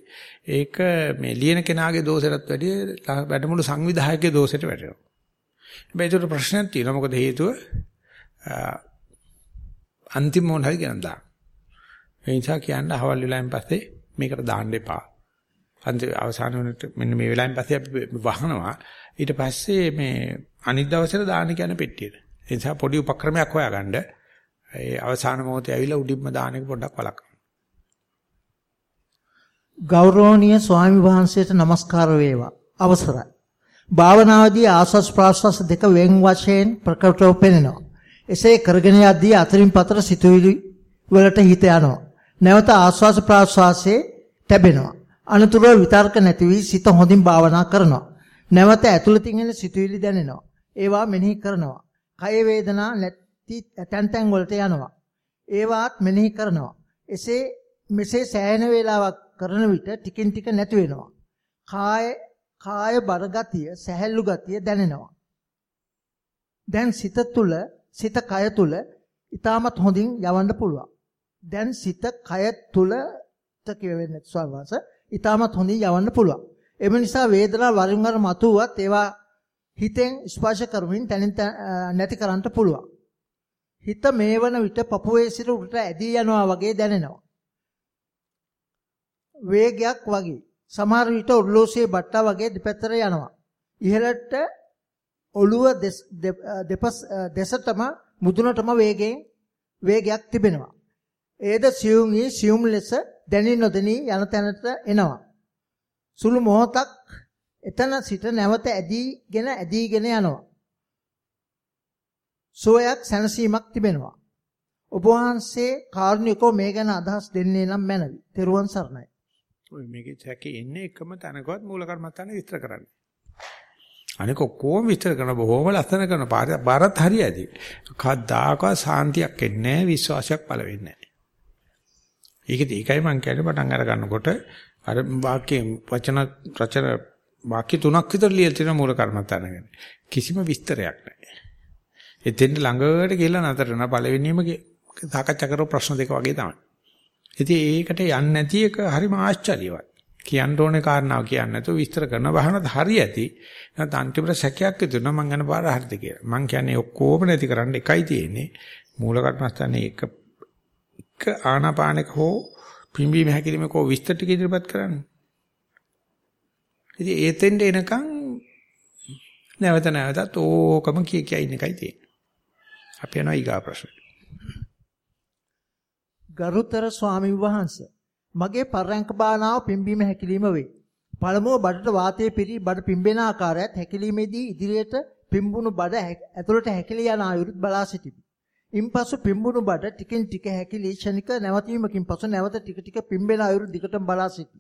ඒක මේ ලියන කෙනාගේ දෝෂයටත් වැඩිය වැඩමුළු සංවිධායකගේ දෝෂයට වැටෙනවා. හැබැයි ඒකට ප්‍රශ්නයක් තියෙනවා. මොකද හේතුව අන්තිම මොන හරි ගන්නවා. ඒ නිසා කියන්න අවල් වෙලාවෙන් පස්සේ මේකට දාන්න එපා. අන්තිම අවසාන වෙනට මෙන්න මේ වෙලාවෙන් පස්සේ අපි වහනවා. ඊට පස්සේ මේ අනිත් දවසට දාන්න කියන පෙට්ටියට. ඒ නිසා පොඩි උපක්‍රමයක් හොයාගන්න. ඒ අවසාන මොහොතේ ඇවිල්ලා උඩින්ම දාන එක පොඩ්ඩක් වළක්වන්න. ගෞරවනීය ස්වාමි වහන්සේට নমස්කාර වේවා. අවසරයි. භාවනාවේදී ආස්වාස් ප්‍රාස්වාස් දෙක වෙන් වශයෙන් ප්‍රකටව පෙනෙනවා. එසේ කරගෙන යද්දී අතරින් පතර සිතුවිලි වලට හිත යනවා. නැවත ආස්වාස් ප්‍රාස්වාසයේ තැබෙනවා. අනතුරුව විතර්ක නැති වී සිත හොඳින් භාවනා කරනවා. නැවත ඇතුළතින් එන සිතුවිලි දැනෙනවා. ඒවා මෙනෙහි කරනවා. කය වේදනා නැති තැන් තැන් වලට යනවා. ඒවාත් මෙනෙහි කරනවා. එසේ මෙසේ සෑහෙන වේලාවක් කරන විට ටිකින් ටික නැති වෙනවා. කාය කාය බර ගතිය, සැහැල්ලු ගතිය දැනෙනවා. දැන් සිත තුල, සිත කය තුල ඊටමත් හොඳින් යවන්න පුළුවන්. දැන් සිත කය තුල කියවෙන්නේ ස්වභාවස ඊටමත් හොඳින් යවන්න පුළුවන්. එම නිසා වේදනාව වරින් වර මතුවත් ඒවා හිතෙන් ස්පර්ශ කරමින් තනින් නැති කරන්න පුළුවන්. හිත මේවන විට පපුවේ සිට උඩට ඇදී යනවා වගේ දැනෙනවා. වේගයක් වගේ. සමහර විට ඔර්ලෝසියේ බට්ටා වගේ දෙපැත්තට යනවා. ඉහළට ඔළුව දෙපස් දෙසටම මුදුනටම වේගයෙන් වේගයක් තිබෙනවා. ඒද සියුම් සියුම් ලෙස දැනි නොදැනී යන තැනට එනවා. සුළු මොහොතක් එතන සිට නැවත ඇදීගෙන ඇදීගෙන යනවා. සෝයක් සැනසීමක් තිබෙනවා. ඔබ වහන්සේ කාරුණිකව මේ ගැන අදහස් දෙන්නේ නම් මැනවි. තෙරුවන් සරණයි. ඔය මේකේ සැකේ ඉන්නේ එකම තැනකවත් මූල කර්මත්තානේ විස්තර කරන්නේ. අනික ඔක්කොම විස්තර කරන බොහොම ලස්සන කරන බාරත් හරි ඇති. කද්දාකවත් සාන්තියක් එන්නේ නැහැ විශ්වාසයක් පළ වෙන්නේ නැහැ. ඒකද ඒකයි මම කියන්නේ පටන් අර ගන්නකොට අර වාක්‍යයෙන් වචන රචන වාක්‍ය තුනක් විතර ලියලා තියෙන මූල කර්මත්තාන ගැන. කිසිම විස්තරයක් නැහැ. එතෙන් ළඟට ගිහලා නතර වෙන පළවෙනියම සාකච්ඡා කරපු ප්‍රශ්න දෙක වගේ තමයි. ඉතින් ඒකට යන්නේ නැති එක හරිම ආශ්චර්යවත්. කියන්න ඕනේ කාරණාව කියන්නේ නැතුව විස්තර කරන බහනත් හරි ඇති. නැත්නම් අන්තිමට සැකයක් ඉදෙනවා මං යන පාර හරිද කියලා. මං කියන්නේ ඔක්කොම නැති කරන්න එකයි තියෙන්නේ. මූල කර්මස්ථානේ එක එක ආනාපානක හෝ පිම්බීම හැකිලිමක හෝ විස්තර ටික ඉදිරිපත් කරන්න. ඉතින් ඒතෙන්ට එනකන් නැවත නැවතත් ඕකම කිය කිය ඉන්න එකයි තියෙන්නේ. අපි යනවා ඊගා ප්‍රශ්න. ගරුතර ස්වාමි වහන්සේ මගේ පරයන්ක භාවනාව පිම්බීම හැකිලිම වේ. පළමුව බඩට වාතයේ පිරී බඩ පිම්බෙන ආකාරයත් හැකිලීමේදී ඉදිරියට පිම්බුණු බඩ ඇතුළට හැකිලී යන ආයුරුත් බලා සිටිමි. ඉන්පසු පිම්බුණු බඩ ටිකෙන් ටික හැකිලී ක්ෂණික නැවතීමකින් පසු නැවත ටික ටික පිම්බෙන ආයුරු දිගටම බලා සිටි.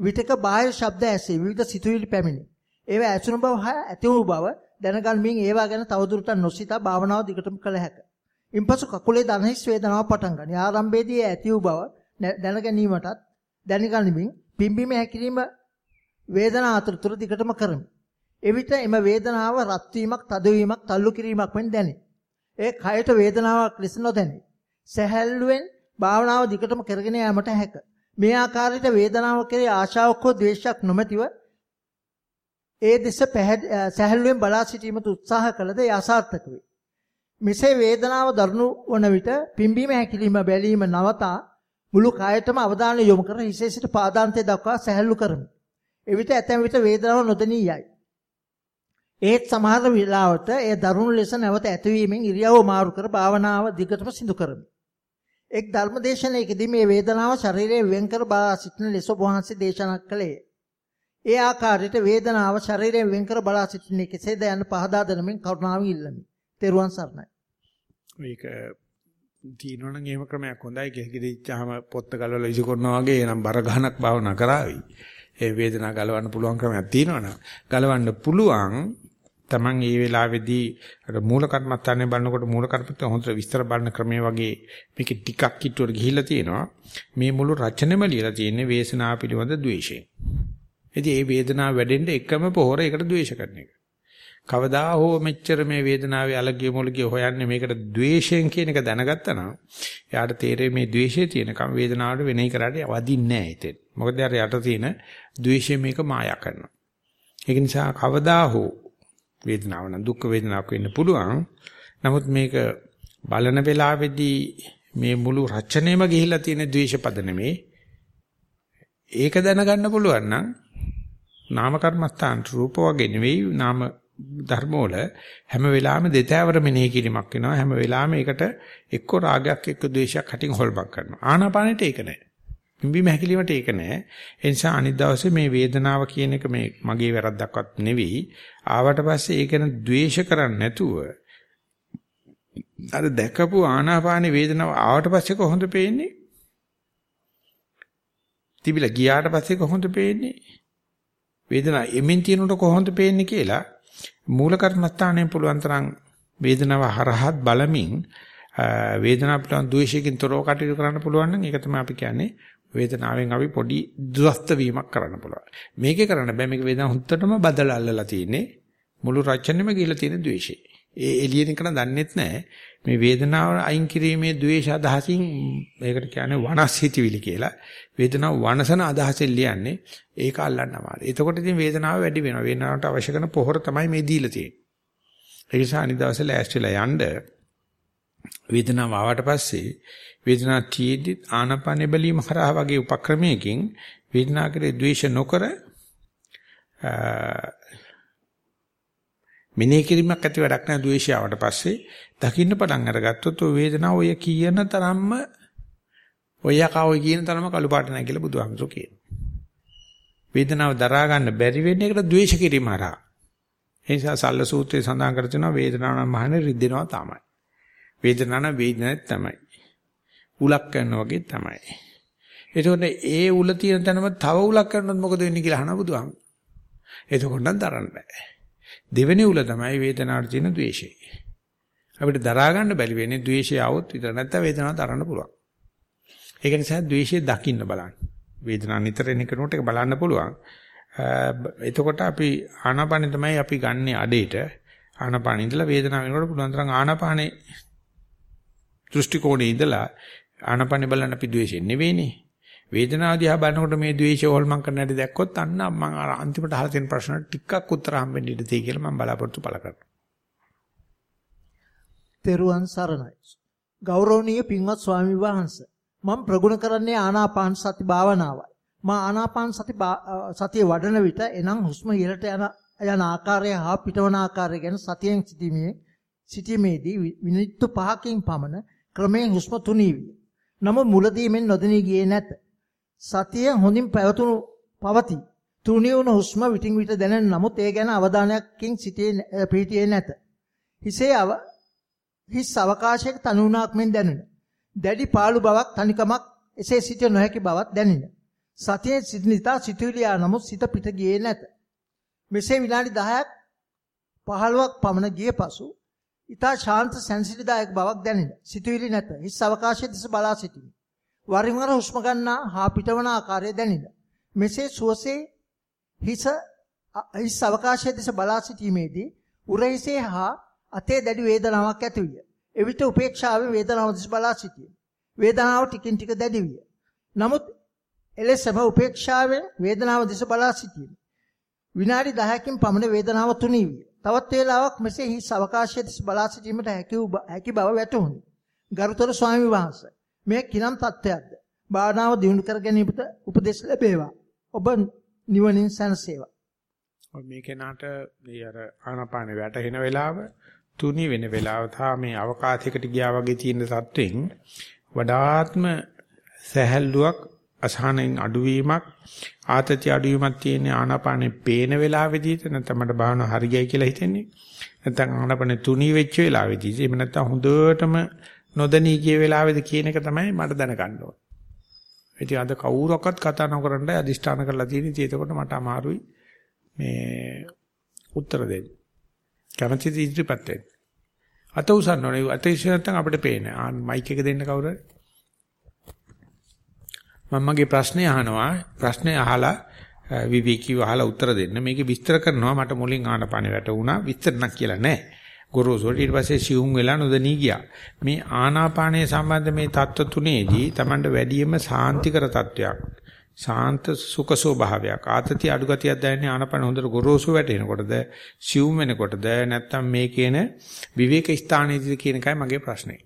විතක බාහිර ශබ්ද ඇසේ විවිධ සිතුවිලි පැමිණි. ඒවා ඇසුණු බව හා ඇතිවුණු බව දැනගන්මින් ඒවා ගැන තවදුරටත් නොසිතා භාවනාව දිගටම කළ හැකිය. ඉන්පසු කකුලේ දනහිස් වේදනාවක් පටන් ගනී. ආරම්භයේදී ඇති වූ බව දැන ගැනීමටත් දැනගනිමින් පිම්බීම හැකිලිම වේදනා අතරතුර දිගටම කරමි. එවිට එම වේදනාව රත් වීමක්, තද වීමක්, තල්ලු කිරීමක් වෙන දැනේ. ඒ කයට වේදනාවක් ලෙස නොදැනේ. සැහැල්ලුවෙන් භාවනාව දිගටම කරගෙන යාමට හැක. මේ ආකාරයට වේදනාව කෙරේ ආශාවක් හෝ ද්වේෂයක් නොමැතිව ඒ දෙස සැහැල්ලුවෙන් බලා සිටීමට උත්සාහ කළද ඒ අසාර්ථක වේ. මෙසේ වේදනාව දරුණු වන විට පිම්බීම හැකිලිම බැලීම නවතා මුළු කායයටම අවධානය යොමු කර හිසේ සිට පාදාන්තය දක්වා සැහැල්ලු කරමි. එවිට ඇතැම් විට වේදනාව නොදැනී යයි. ඒත් සමහර වෙලාවට එය දරුණු ලෙස නැවත ඇතිවීමෙන් ඉරියව්ව මාරු කර භාවනාව දිගටම සිදු කරමි. එක් ධර්මදේශනයකදී මේ වේදනාව ශරීරයෙන් වෙන් කර බලා සිටින ලෙස වහන්සේ දේශනා කළේ. ඒ ආකාරයට වේදනාව ශරීරයෙන් වෙන් කර බලා සිටින්නේ කෙසේද යන පහදා දෙනමින් කරුණාවෙන් ඉල්ලමි. තෙරුවන් සරණයි. මේක තියෙනවනම් එහෙම ක්‍රමයක් හොඳයි ගෙහිගිරිච්චාම පොත්ත ගලවලා විසි කරනවා වගේ එනම් බර ගහනක් භාවනා කරાવી. ඒ වේදනාව ගලවන්න පුළුවන් ක්‍රමයක් තියෙනවනම් ගලවන්න පුළුවන් Taman මේ වෙලාවේදී අර මූල කර්මත්තානේ බලනකොට මූල කර්මත්තා හොඳට විස්තර බලන ක්‍රමයේ වගේ මේක ටිකක් කිට්ටුවට ගිහිල්ලා තියෙනවා. මේ මුළු රචනෙම ලියලා තියෙන්නේ වේසනාව පිළිබඳ ද්වේෂය. ඉතින් මේ වේදනාව වැඩෙන්න එකම පොහොර ඒකට ද්වේෂ කරන එක. කවදා හෝ මෙච්චර මේ වේදනාවේ අලගිය මොලගිය හොයන්නේ මේකට ද්වේෂයෙන් කියන එක දැනගත්තා නම් එයාට තේරෙයි මේ ද්වේෂයේ තියෙනකම් වේදනාවට වෙනෙහි කරාට වදින්නේ නැහැ ඉතින්. මොකද අර යට තියෙන ද්වේෂය මේක මායා කරනවා. ඒක නිසා කවදා හෝ වේදනාව නම් දුක් වේදනාවක් වෙන්න පුළුවන්. නමුත් මේක බලන වෙලාවේදී මේ මුළු රචනෙම ගිහිලා තියෙන ද්වේෂ පද නෙමේ. ඒක දැනගන්න පුළුවන් නම් නාම කර්මස්ථාන රූප වගේ නෙවෙයි නාම ධර්ම වල හැම වෙලාවෙම දෙතෑවර මෙනෙහි කිරීමක් වෙනවා. හැම වෙලාවෙම ඒකට එක්ක රාගයක් එක්ක ද්වේෂයක් හටින් හොල්බක් කරනවා. ආනාපානෙට ඒක නෑ. පිම්බීම හැකිලීමට ඒක නෑ. ඒ නිසා අනිත් දවසේ මේ වේදනාව කියන එක මේ මගේ වැරද්දක්වත් නෙවෙයි. ආවට පස්සේ ඒක න ද්වේෂ කරන්නේ නැතුව අර දැකපු ආනාපාන වේදනාව ආවට පස්සේ කොහොමද පේන්නේ? තිබිලා ගියාට පස්සේ කොහොමද පේන්නේ? වේදනාව එමින් තියෙනකොට කොහොමද පේන්නේ කියලා මූල කර්මස්ථානයෙන් පුළුවන් තරම් වේදනාව හරහත් බලමින් වේදනාව පිළිබඳ ද්වේෂයෙන් තොරව කටයුතු කරන්න පුළුවන් නම් ඒක තමයි අපි කියන්නේ වේදනාවෙන් අපි පොඩි දුස්ත වීමක් කරන්න පුළුවන්. මේකේ කරන්න බෑ මේක වේදනාව හුත්තටම බදලා අල්ලලා තියෙන්නේ මුළු රචනෙම ගිහලා තියෙන ද්වේෂය. ඒ එළියෙන් කරන දන්නෙත් නැහැ. මේ වේදනාව අයින් කිරීමේ ද්වේෂ අදහසින් මේකට කියන්නේ වනස්හිතවිලි කියලා. වේදනාව වනසන අදහසෙන් ලියන්නේ ඒක අල්ලන්න අමාරුයි. එතකොට ඉතින් වේදනාව වැඩි වෙනවා. වේදනාවට අවශ්‍ය කරන පොහොර තමයි මේ දීලා තියෙන්නේ. ඒ නිසා අනිත් දවසේ ලෑස්තිලා යන්න වේදනාව ආවට පස්සේ වේදනාව තියෙද්දි ආනපනෙ බැලීම හරහා වගේ උපක්‍රමයකින් වේදනාව කෙරේ ද්වේෂ නොකර මිනේ කිරීමක් ඇති වැඩක් නැහැ ද්වේෂය ආවට පස්සේ දකින්න පටන් අරගත්තොත් ඔය වේදනාව ඔය කියන තරම්ම ඔය යකා ඔය කියන තරම කළු පාට නැහැ කියලා බුදුහාමුදුරු කියනවා. වේදනාව දරා ගන්න බැරි වෙන්නේ ඒකට ද්වේෂ කිරීම හරහා. ඒ නිසා සල්ල සූත්‍රයේ සඳහන් කර තියෙනවා වේදනාව නම් මහාන රිද්දෙනවා තමයි. වේදනාව නම් වේදනාවක් තමයි. උලක් කරනවා වගේ තමයි. එතකොට ඒ උල තියෙන තැනම තව උලක් කරනොත් මොකද වෙන්නේ කියලා අහන බුදුහාම. එතකොට නම් දරන්න බෑ. දෙවෙනි උල තමයි වේදනාවට තියෙන ද්වේෂය. අපිට දරා ගන්න බැරි වෙන්නේ ද්වේෂය આવොත් විතර නැත්නම් වේදනාව දරන්න පුළුවන්. ඒක නිසා ද්වේෂය දකින්න බලන්න. වේදනාව නිතර එන කෙනෙකුට ඒක බලන්න පුළුවන්. එතකොට අපි ආනාපානෙ තමයි අපි ගන්නෙ අඩේට. ආනාපානෙ ඉඳලා වේදනාව වෙනකොට පුළුවන් තරම් ආනාපානේ දෘෂ්ටි කෝණේ ඉඳලා ආනාපානෙ බලන්න අපි ද්වේෂයෙන් නෙවෙයිනේ. වේදනාව දිහා බලනකොට මේ ද්වේෂය හොල්මන් කරන හැටි දැක්කොත් අන්න මම අර අන්තිමට අහලා තියෙන ප්‍රශ්නට ටිකක් උත්තර හම්බෙන්න ඉඩ තියෙයි කියලා මම බලාපොරොත්තු පළ කරනවා. තෙරුවන් සරණයි. ගෞරවනීය පින්වත් ස්වාමි වහන්සේ මම ප්‍රගුණ කරන්නේ ආනාපාන සති භාවනාවයි. මා ආනාපාන සති සතිය වඩන විට එනම් හුස්ම ඉහළට යන යන ආකාරය හා පිටවන ආකාරය ගැන සතියෙන් සිටීමේ සිටීමේදී විනිත්තු 5කින් පමණ ක්‍රමයෙන් හුස්ම තුනී විය. නමුත් මුලදී මෙන් නොදෙනී ගියේ නැත. සතිය හොඳින් පැවතුණු පවතී. තුනී වුණ හුස්ම විටින් විට දැනෙන නමුත් ඒ ගැන අවධානයකින් සිටියේ පිටියේ නැත. හිසේ අව හිස් අවකාශයක තනුණාක් මෙන් දැනුන. දැඩි පාළු බවක් තනිකමක් එසේ සිටිය නොහැකි බවක් දැනින. සතියේ සිටිනිතා සිතුවිලි ආ නමුත් සිත පිට ගියේ නැත. මෙසේ විනාඩි 10ක් 15ක් පමණ ගිය පසු ඊතා ශාන්ත සැනසෙලිදායක බවක් දැනින. සිතුවිලි නැත. හිස් අවකාශයේ දෙස බලා සිටිමි. වරින් වර හුස්ම ගන්නා හා පිටවන ආකාරය දැනින. මෙසේ සුවසේ හිස හිස් අවකාශයේ දෙස බලා සිටීමේදී උරහිසේ හා අතේ දැඩි වේදනාවක් ඇති විය. එවිට උපේක්ෂාවෙන් වේදනාව දෙස බලා සිටියේ. වේදනාව ටිකින් ටික දැඩි විය. නමුත් එලෙසම උපේක්ෂාවෙන් වේදනාව දෙස බලා සිටියේ. විනාඩි 10කින් පමණ වේදනාව තුනී විය. තවත් වේලාවක් මෙසේ හිස් අවකාශයේ දෙස බලා සිටීමට හැකි බව වැටහුණි. ගරුතර ස්වාමි වහන්සේ මේ කිනම් තත්ත්වයක්ද? භාවනාව දියුණු කර ගැනීමට උපදෙස් ලැබේවා. ඔබ නිවනින් සැනසේවා. මේ කෙනාට මේ අර ආනාපාන වැටෙන වෙලාව තුනි වෙන වෙලාව තා මේ අවකාශයකට ගියා වගේ තියෙන තත්වෙන් වඩාත්ම සැහැල්ලුවක් අසහනෙන් අඩුවීමක් ආතති අඩුවීමක් තියෙන ආනාපානේ පේන වෙලාවෙදීද නැත්නම් මට භාවනාව හරියයි කියලා හිතෙන්නේ නැත්නම් ආනාපානේ තුනී වෙච්ච වෙලාවෙදී එහෙම නැත්නම් හොඳටම නොදැනී ගිය වෙලාවේද කියන එක තමයි මට දැනගන්න ඕන. ඉතින් අද කවුරක්වත් කතා නොකරන්න අදිෂ්ඨාන කරලා තියෙන ඉතින් එතකොට මට අමාරුයි මේ උත්තර දෙන්න. කැමැති ඉදිරිපත් වෙන්න. අත උසන්න ඕනේ. අත ඉස්සෙ නැත්නම් අපිට පේන්නේ. ආ මයික් එක දෙන්න කවුරු හරි. මම මගේ ප්‍රශ්නේ අහනවා. ප්‍රශ්නේ අහලා විවේකීව අහලා උත්තර දෙන්න. මේකේ විස්තර කරනවා මට මුලින් ආනපන වැටුණා. විස්තර නක් කියලා නෑ. ගොරෝසුට ඊට පස්සේ සිවුම් වෙලා නොදණී ගියා. මේ ආනාපානය සම්බන්ධ මේ தত্ত্ব තුනේදී Tamanට වැඩියම සාන්තිකර තත්වයක්. සාන්ත සුඛ ස්වභාවයක්. ආතති අඩු ගතියක් දැනෙන ආනාපාන හොඳට ගොරෝසු වැටෙනකොටද සිවුම් වෙනකොටද නැත්නම් මේ කියන විවේක ස්ථානයේදී කියන එකයි මගේ ප්‍රශ්නේ.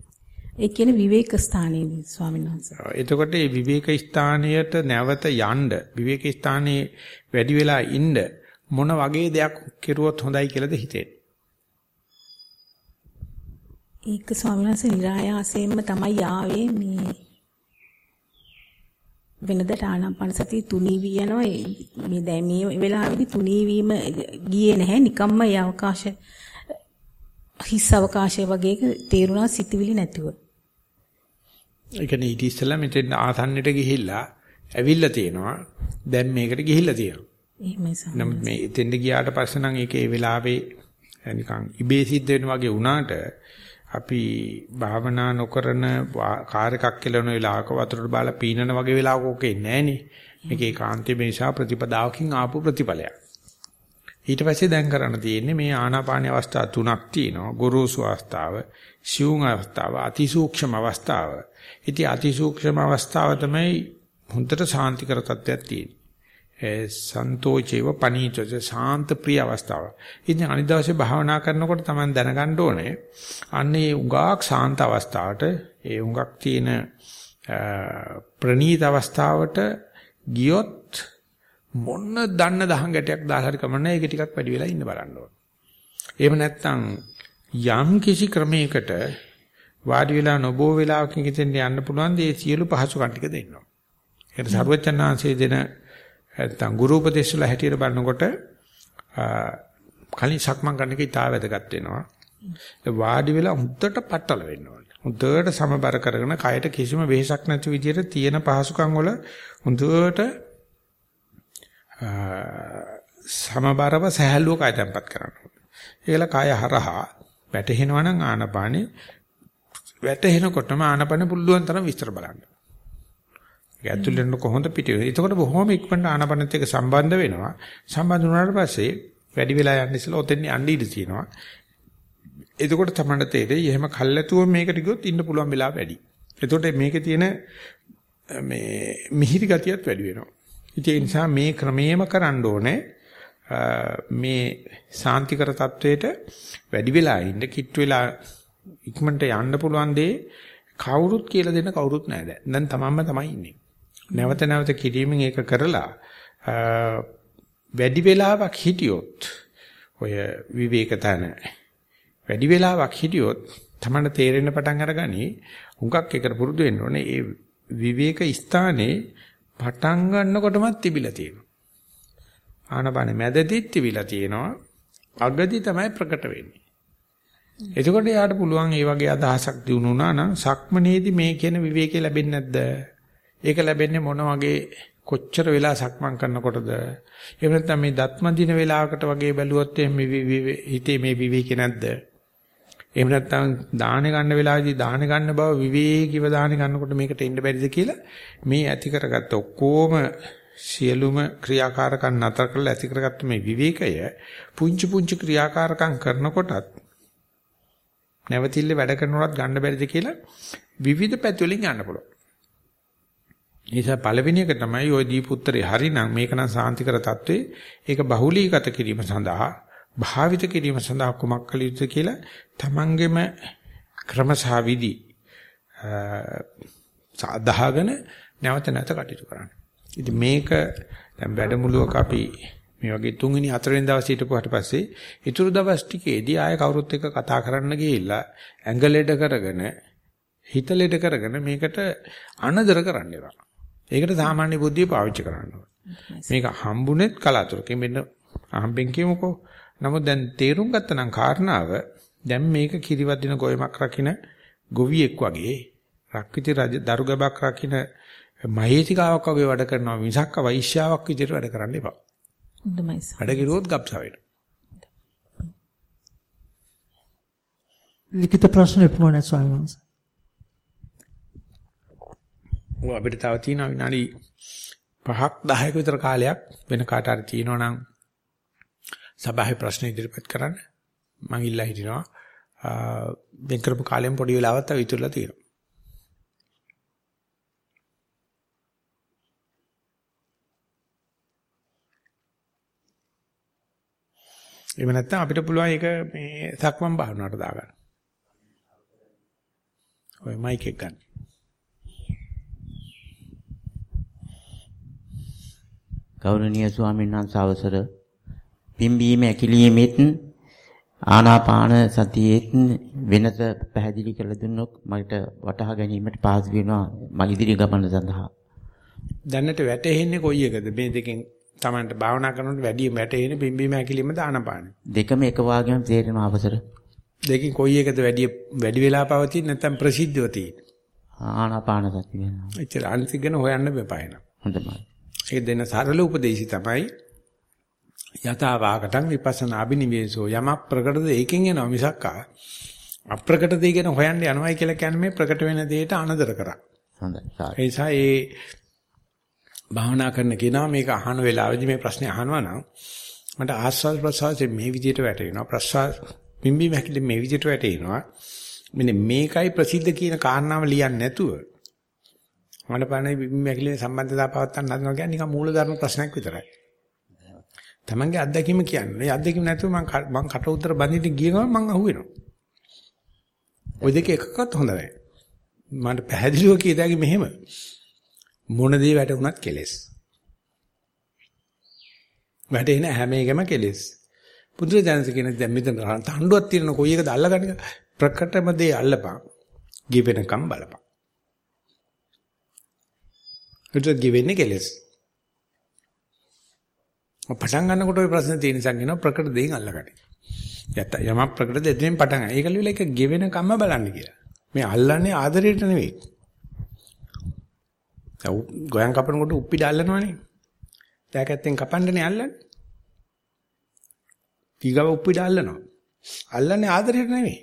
ඒ කියන්නේ විවේක ස්ථානයේදී ස්වාමීන් වහන්සේ. එතකොට මේ විවේක ස්ථානයට නැවත යන්න විවේක ස්ථානයේ වැඩි වෙලා ඉන්න මොන වගේ දෙයක් කෙරුවොත් හොඳයි කියලාද හිතෙන්නේ? ඒක ස්වාමීන් වහන්සේ નિરાයාසයෙන්ම තමයි ආවේ මේ වෙනදට ආනාපාන සතිය තුනී වී යනවා මේ දැන් මේ වෙලාවේදී තුනී වීම ගියේ නැහැ නිකම්ම ඒ අවකාශ හිස් අවකාශය වගේ තේරුණා සිතවිලි නැතුව. ඒ කියන්නේ ඊට ඉස්සෙල්ලා මෙතෙන් ආසන්නයට ගිහිල්ලා ඇවිල්ලා තියෙනවා. දැන් මේකට ගිහිල්ලා තියෙනවා. එහෙමයි සම. නමුත් මේ එතෙන්ද ගියාට පස්සේ නම් ඒකේ වෙලාවේ නිකන් ඉබේ සිද්ධ වෙන වගේ වුණාට අපි භාවනා නොකරන කාර් එකක් කෙලවන වෙලාවක වතුරට බාලා පීනන වගේ වෙලාවක ඕකේ නැහනේ. මේක ඒකාන්තයෙන් නිසා ප්‍රතිපදාවකින් ආපු ප්‍රතිඵලයක්. ඊට පස්සේ දැන් කරන්න තියෙන්නේ මේ ආනාපාන අවස්ථා තුනක් තියෙනවා. ගුරුසු අවස්ථාව, සියුම් අවස්ථාව, අතිසූක්ෂම අවස්ථාව. ඉතින් අතිසූක්ෂම අවස්ථාව තමයි හොඳට සාන්තිකර තත්ත්වයක් තියෙන්නේ. සන්තෝචේව පනීතච සාන්ත ප්‍රිය අවස්ථාව. ඉතින් අනිත් දවසේ භාවනා කරනකොට තමයි දැනගන්න ඕනේ අන්නේ උඟාක් සාන්ත අවස්ථාවට ඒ උඟක් තියෙන ප්‍රනීත අවස්ථාවට ගියොත් මොන්න දන්න දහං ගැටයක් දාලා හරි කමන්නේ ඒක ටිකක් වැඩි වෙලා ඉන්න බලන්න ඕන. එහෙම නැත්නම් යම් කිසි ක්‍රමයකට වාඩි වෙලා නොබෝ වෙලාවකින් ඉතින් යන්න පුළුවන් දේ සියලු පහසුකම් ටික දෙන්නවා. ඒකට සරුවචනාංශයේ දෙන නැත්නම් ගුරු උපදේශ වල හැටියට බලනකොට කලින් සක්මන් කරන එක ඉතාල වැදගත් වෙනවා. වාඩි වෙලා හුද්දට පట్టල වෙන්න ඕනේ. හුද්දට සමබර කරගෙන කයට කිසිම වෙහෙසක් නැති විදිහට තියෙන පහසුකම් වල හුද්දට සමබරව සහැල්ලුව කය තැම්පත් කරන්න ඕනේ. ඒකල කය හරහා වැටෙනවා නම් ආනපානේ වැටෙනකොටම ආනපන පුළුවන් තරම් විස්තර බලන්න. ඒක ඇතුළෙන් කොහොමද පිට වෙන්නේ? එතකොට බොහොම ඉක්මනට ආනපනත් එක්ක සම්බන්ධ වෙනවා. සම්බන්ධ වුණාට පස්සේ වැඩි වෙලා යන්න ඉස්සලා ඔතෙන් යන්න ඉඩ තියෙනවා. එතකොට තමයි තේරෙයි එහෙම කල්ැතුව මේකට ගියොත් ඉන්න පුළුවන් වෙලාව වැඩි. එතකොට මේකේ තියෙන මේ මිහිරි ගතියත් වැඩි වෙනවා. ඉතින් ඒ නිසා මේ ක්‍රමේම කරන්න ඕනේ මේ සාන්තිකර තත්වයට වැඩි වෙලා ඉන්න කිට් වෙලා ඉක්මනට යන්න පුළුවන් දේ කවුරුත් කියලා දෙන්න කවුරුත් නැහැ දැන්. දැන් තමන්ම තමයි ඉන්නේ. නැවත නැවත කිරීමෙන් ඒක කරලා වැඩි වෙලාවක් හිටියොත් ඔය විවේක තන වැඩි වෙලාවක් හිටියොත් තමන්න තේරෙන්න පටන් අරගනි. හුඟක් එකට පුරුදු වෙන්න ඕනේ. ඒ විවේක ස්ථානේ පටන් ගන්නකොටමත් තිබිලා තියෙනවා. ආනපාන මැදදිත් තිබිලා තියෙනවා. අගදි තමයි ප්‍රකට වෙන්නේ. එතකොට යාට පුළුවන් මේ වගේ අදහසක් දිනු වුණා නම් සක්මනේදී මේ කියන විවේකේ ලැබෙන්නේ නැද්ද? ඒක ලැබෙන්නේ මොන වගේ කොච්චර වෙලා සක්මන් කරනකොටද එහෙම නැත්නම් මේ දත්ම දින වෙලාවකට වගේ බැලුවොත් මේ හිතේ මේ විවේකේ නැද්ද එහෙම නැත්නම් දාහන ගන්න වෙලාවේදී දාහන ගන්න බව විවේකීව දාහන ගන්නකොට මේකට එන්න බැරිද කියලා මේ ඇති කරගත්ත ඔක්කොම සියලුම ක්‍රියාකාරකම් නතර කරලා ඇති කරගත්ත මේ විවේකය පුංචි පුංචි ක්‍රියාකාරකම් කරනකොටත් නැවතිල්ල වැඩ කරනකොටත් ගන්න බැරිද කියලා විවිධ පැති වලින් යන්න පුළුවන්. නිසා පළවෙනි එක තමයි ওই දීපුත්‍රේ හරිනම් මේක නම් සාන්තිකර தત્වේ ඒක බහුලීගත කිරීම සඳහා භාවිත කිරීම සඳහා කුමක් කළ යුතුද කියලා තමන්ගෙම ක්‍රමසහ විදි සාදාගෙන නැවත නැවත කටයුතු කරන්න. ඉතින් මේක දැන් වැඩමුළුවක අපි මේ වගේ තුන්වෙනි හතරවෙනි දවසේ හිටපුවාට පස්සේ ඊටු දවස් ටිකේදී ආය කවුරුත් එක්ක කතා කරන්න ගිහිල්ලා ඇඟ ලෙඩ කරගෙන හිත ලෙඩ කරගෙන මේකට අනදර කරන්න යනවා. ඒකට සාමාන්‍ය බුද්ධිය පාවිච්චි කරන්න මේක හම්බුනේත් කලාතුරකින් මෙන්න අහම්බෙන් කියමුකෝ. නමුත් දැන් තේරුම් ගත්තනම් කාරණාව දැන් මේක කිරිවදින ගොයමක් රකින්න ගොවියෙක් වගේ රක්විති රජ දරුගබක් රකින්න මහේතිකාවක් වගේ වැඩ කරනවා මිසක් වෛශ්‍යාවක් විදිහට වැඩ කරන්න එපා. හොඳයි සර්. වැඩ කිරුවොත් ගබ්සා වෙනවා. ලිඛිත ප්‍රශ්න එපමණයි ස්වාමීන් වහන්සේ. ඔය අපිට තව තියෙනවා විනාඩි 5ක් 10ක විතර කාලයක් වෙන කාට හරි තියෙනවා නම් සභාවේ ප්‍රශ්න ඉදිරිපත් කරන්න මම ඉල්ලා හිටිනවා වෙන් කරපු කාලෙම පොඩි වෙලාවක් තව ඉතුරුලා තියෙනවා එහෙම නැත්නම් අපිට පුළුවන් ඒක මේ සක්මන් භාවනාවට දාගන්න. ඔය මයික් එක ගන්න. ගෞරවනීය ස්වාමීන් වහන්සේ අවසර පිම්බීම ඇකිලීමෙත් ආනාපාන සතියෙත් වෙනස පැහැදිලි කරලා දුන්නොත් මට වටහා ගැනීමට පහසු වෙනවා මගේ ඉදිරි ගමන සඳහා. දැනට වැටෙන්නේ කොයි එකද මේ දෙකෙන් Tamanට භාවනා කරනකොට වැඩිම වැටෙන්නේ පිම්බීම ඇකිලීමද ආනාපාන. දෙකම එක වාගේම තේරෙනවා අවසර. දෙකෙන් කොයි එකද වැඩි වැඩි වෙලා පවතින නැත්නම් ප්‍රසිද්ධව තියෙන්නේ. ආනාපාන සතිය. එච්චර අනිත් ගැන හොයන්න බෑ එන. හොඳයි. ඒ දෙන සරල උපදේශي තමයි යථා වාකටං විපස්සනා අබිනිවේසෝ යම ප්‍රකටද ඒකෙන් එනවා මිසක් අප්‍රකට දේ ගැන හොයන්න යනවායි කියලා කියන්නේ මේ ප්‍රකට වෙන දෙයට අනදර කරා. හොඳයි. ඒ භාවනා කරන කෙනා මේක අහන වෙලාවෙදි මේ ප්‍රශ්නේ අහනවා නම් මට ආස්වාද ප්‍රසවාසයේ මේ විදිහට වැටෙනවා ප්‍රසවාස පිම්බි මැකිලි මේ විදිහට වැටෙනවා මෙන්න මේකයි ප්‍රසිද්ධ කියන කාරණාව ලියන්නේ නැතුව ආනාපානේ බිම්බැකිලි සම්බන්ධතාව පවත්තන්න හදනවා කියන්නේ නිකන් මූලධර්ම ප්‍රශ්නයක් විතරයි. Tamange අත්දැකීම කියන්නේ. මේ අත්දැකීම නැතුව මම මම කට උතර බඳින්න ගිය ගමන් මම අහුවෙනවා. ওই දෙක එකකවත් හොඳ නැහැ. මට පැහැදිලිව කියදාගේ මෙහෙම මොන දේ වැටුණත් කෙලෙස්. වැටෙන හැම එකම කෙලෙස්. බුදුරජාණන් කියන දැන් මෙතන තණ්ඩුවක් තියෙන කොයි එකද අල්ලගන්නේ ප්‍රකටම දේ අල්ලපන්. ගිවෙනකම් බලපන්. ඒත් ගිවෙන්නේ කෙලෙස්. පටන් ගන්නකොට ওই ප්‍රශ්නේ තියෙන නිසා කියනවා ප්‍රකට දෙයින් අල්ලගන්න. යත යම ප්‍රකට දෙයෙන් පටන් ගන්න. ඒක ලියලා ඒක ගෙවෙන කම්ම බලන්න කියලා. මේ අල්ලන්නේ ආදරයට නෙවෙයි. ගෝයන් කපනකොට උප්පිඩ අල්ලනවනේ. දැකැත්තෙන් කපන්නනේ අල්ලන්නේ. ඊගව උප්පිඩ අල්ලනවා. අල්ලන්නේ ආදරයට නෙවෙයි.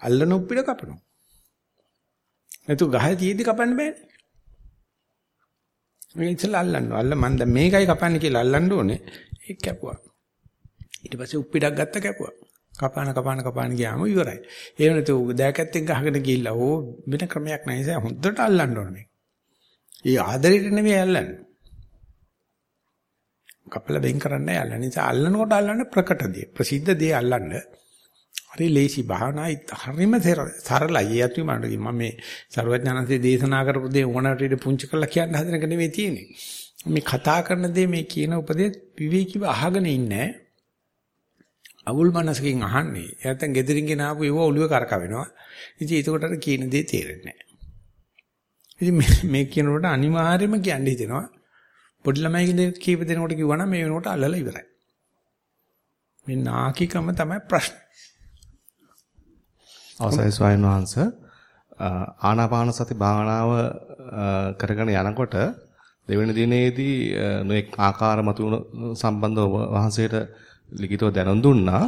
අල්ලන උප්පිඩ කපනවා. නැතු ගහේ තියෙද්දි කපන්න බෑනේ. මේ ඉතලා අල්ලන්න. අල්ල මන් දැන් මේකයි කපන්නේ කියලා අල්ලන්න ඕනේ. ඒක කැපුවා. ඊට පස්සේ උප්පිඩක් ගත්ත කැපුවා. කපාන කපාන කපාන ගියාම ඉවරයි. ඒ වෙනතු දෑකැත්තෙන් ගහගෙන ගිහිල්ලා ඕ වෙන ක්‍රමයක් නැහැ. ඒ හොඳට අල්ලන්න ඕනේ. ඒ ආදරෙට නෙමෙයි අල්ලන්නේ. කපලා බෙන් කරන්නයි අල්ලන්නේ. නිසා අල්ලනකොට අල්ලන්නේ ප්‍රකට දේ. ප්‍රසිද්ධ දේ අල්ලන්න. හරි ලේසි භාවනායි හරිම සරලයි. ඒ අතුයි මට මම මේ ਸਰවඥාන්සේ දේශනා කරපු දේ උගනට ඉඳ පුංචි කරලා කියන්න හදන එක නෙමෙයි තියෙන්නේ. මේ කතා කරන දේ මේ කියන උපදේශ විවේකීව අහගෙන ඉන්නේ අවුල් මනසකින් අහන්නේ. නැත්නම් gedirin ගෙන ආපු ඒව ඔළුවේ කරකවෙනවා. ඉතින් ඒකට අර කියන දේ තේරෙන්නේ නැහැ. ඉතින් මේ කියනකොට අනිවාර්යයෙන්ම කියන්න හිතෙනවා. පොඩි ළමයි කීප දෙනෙකුට කිව්වනම් මේ වෙනකොට අල්ලලා ඉවරයි. මේ නාකිකම තමයි ප්‍රශ්නේ. අවසරයි ස්වාමීන් වහන්ස. ආනාපාන සති භාවනාව කරගෙන යනකොට දෙවෙනි දිනේදී නොඑක් ආකාර මතුවන සම්බන්ධව වහන්සේට ලිඛිතව දැනුම් දුන්නා.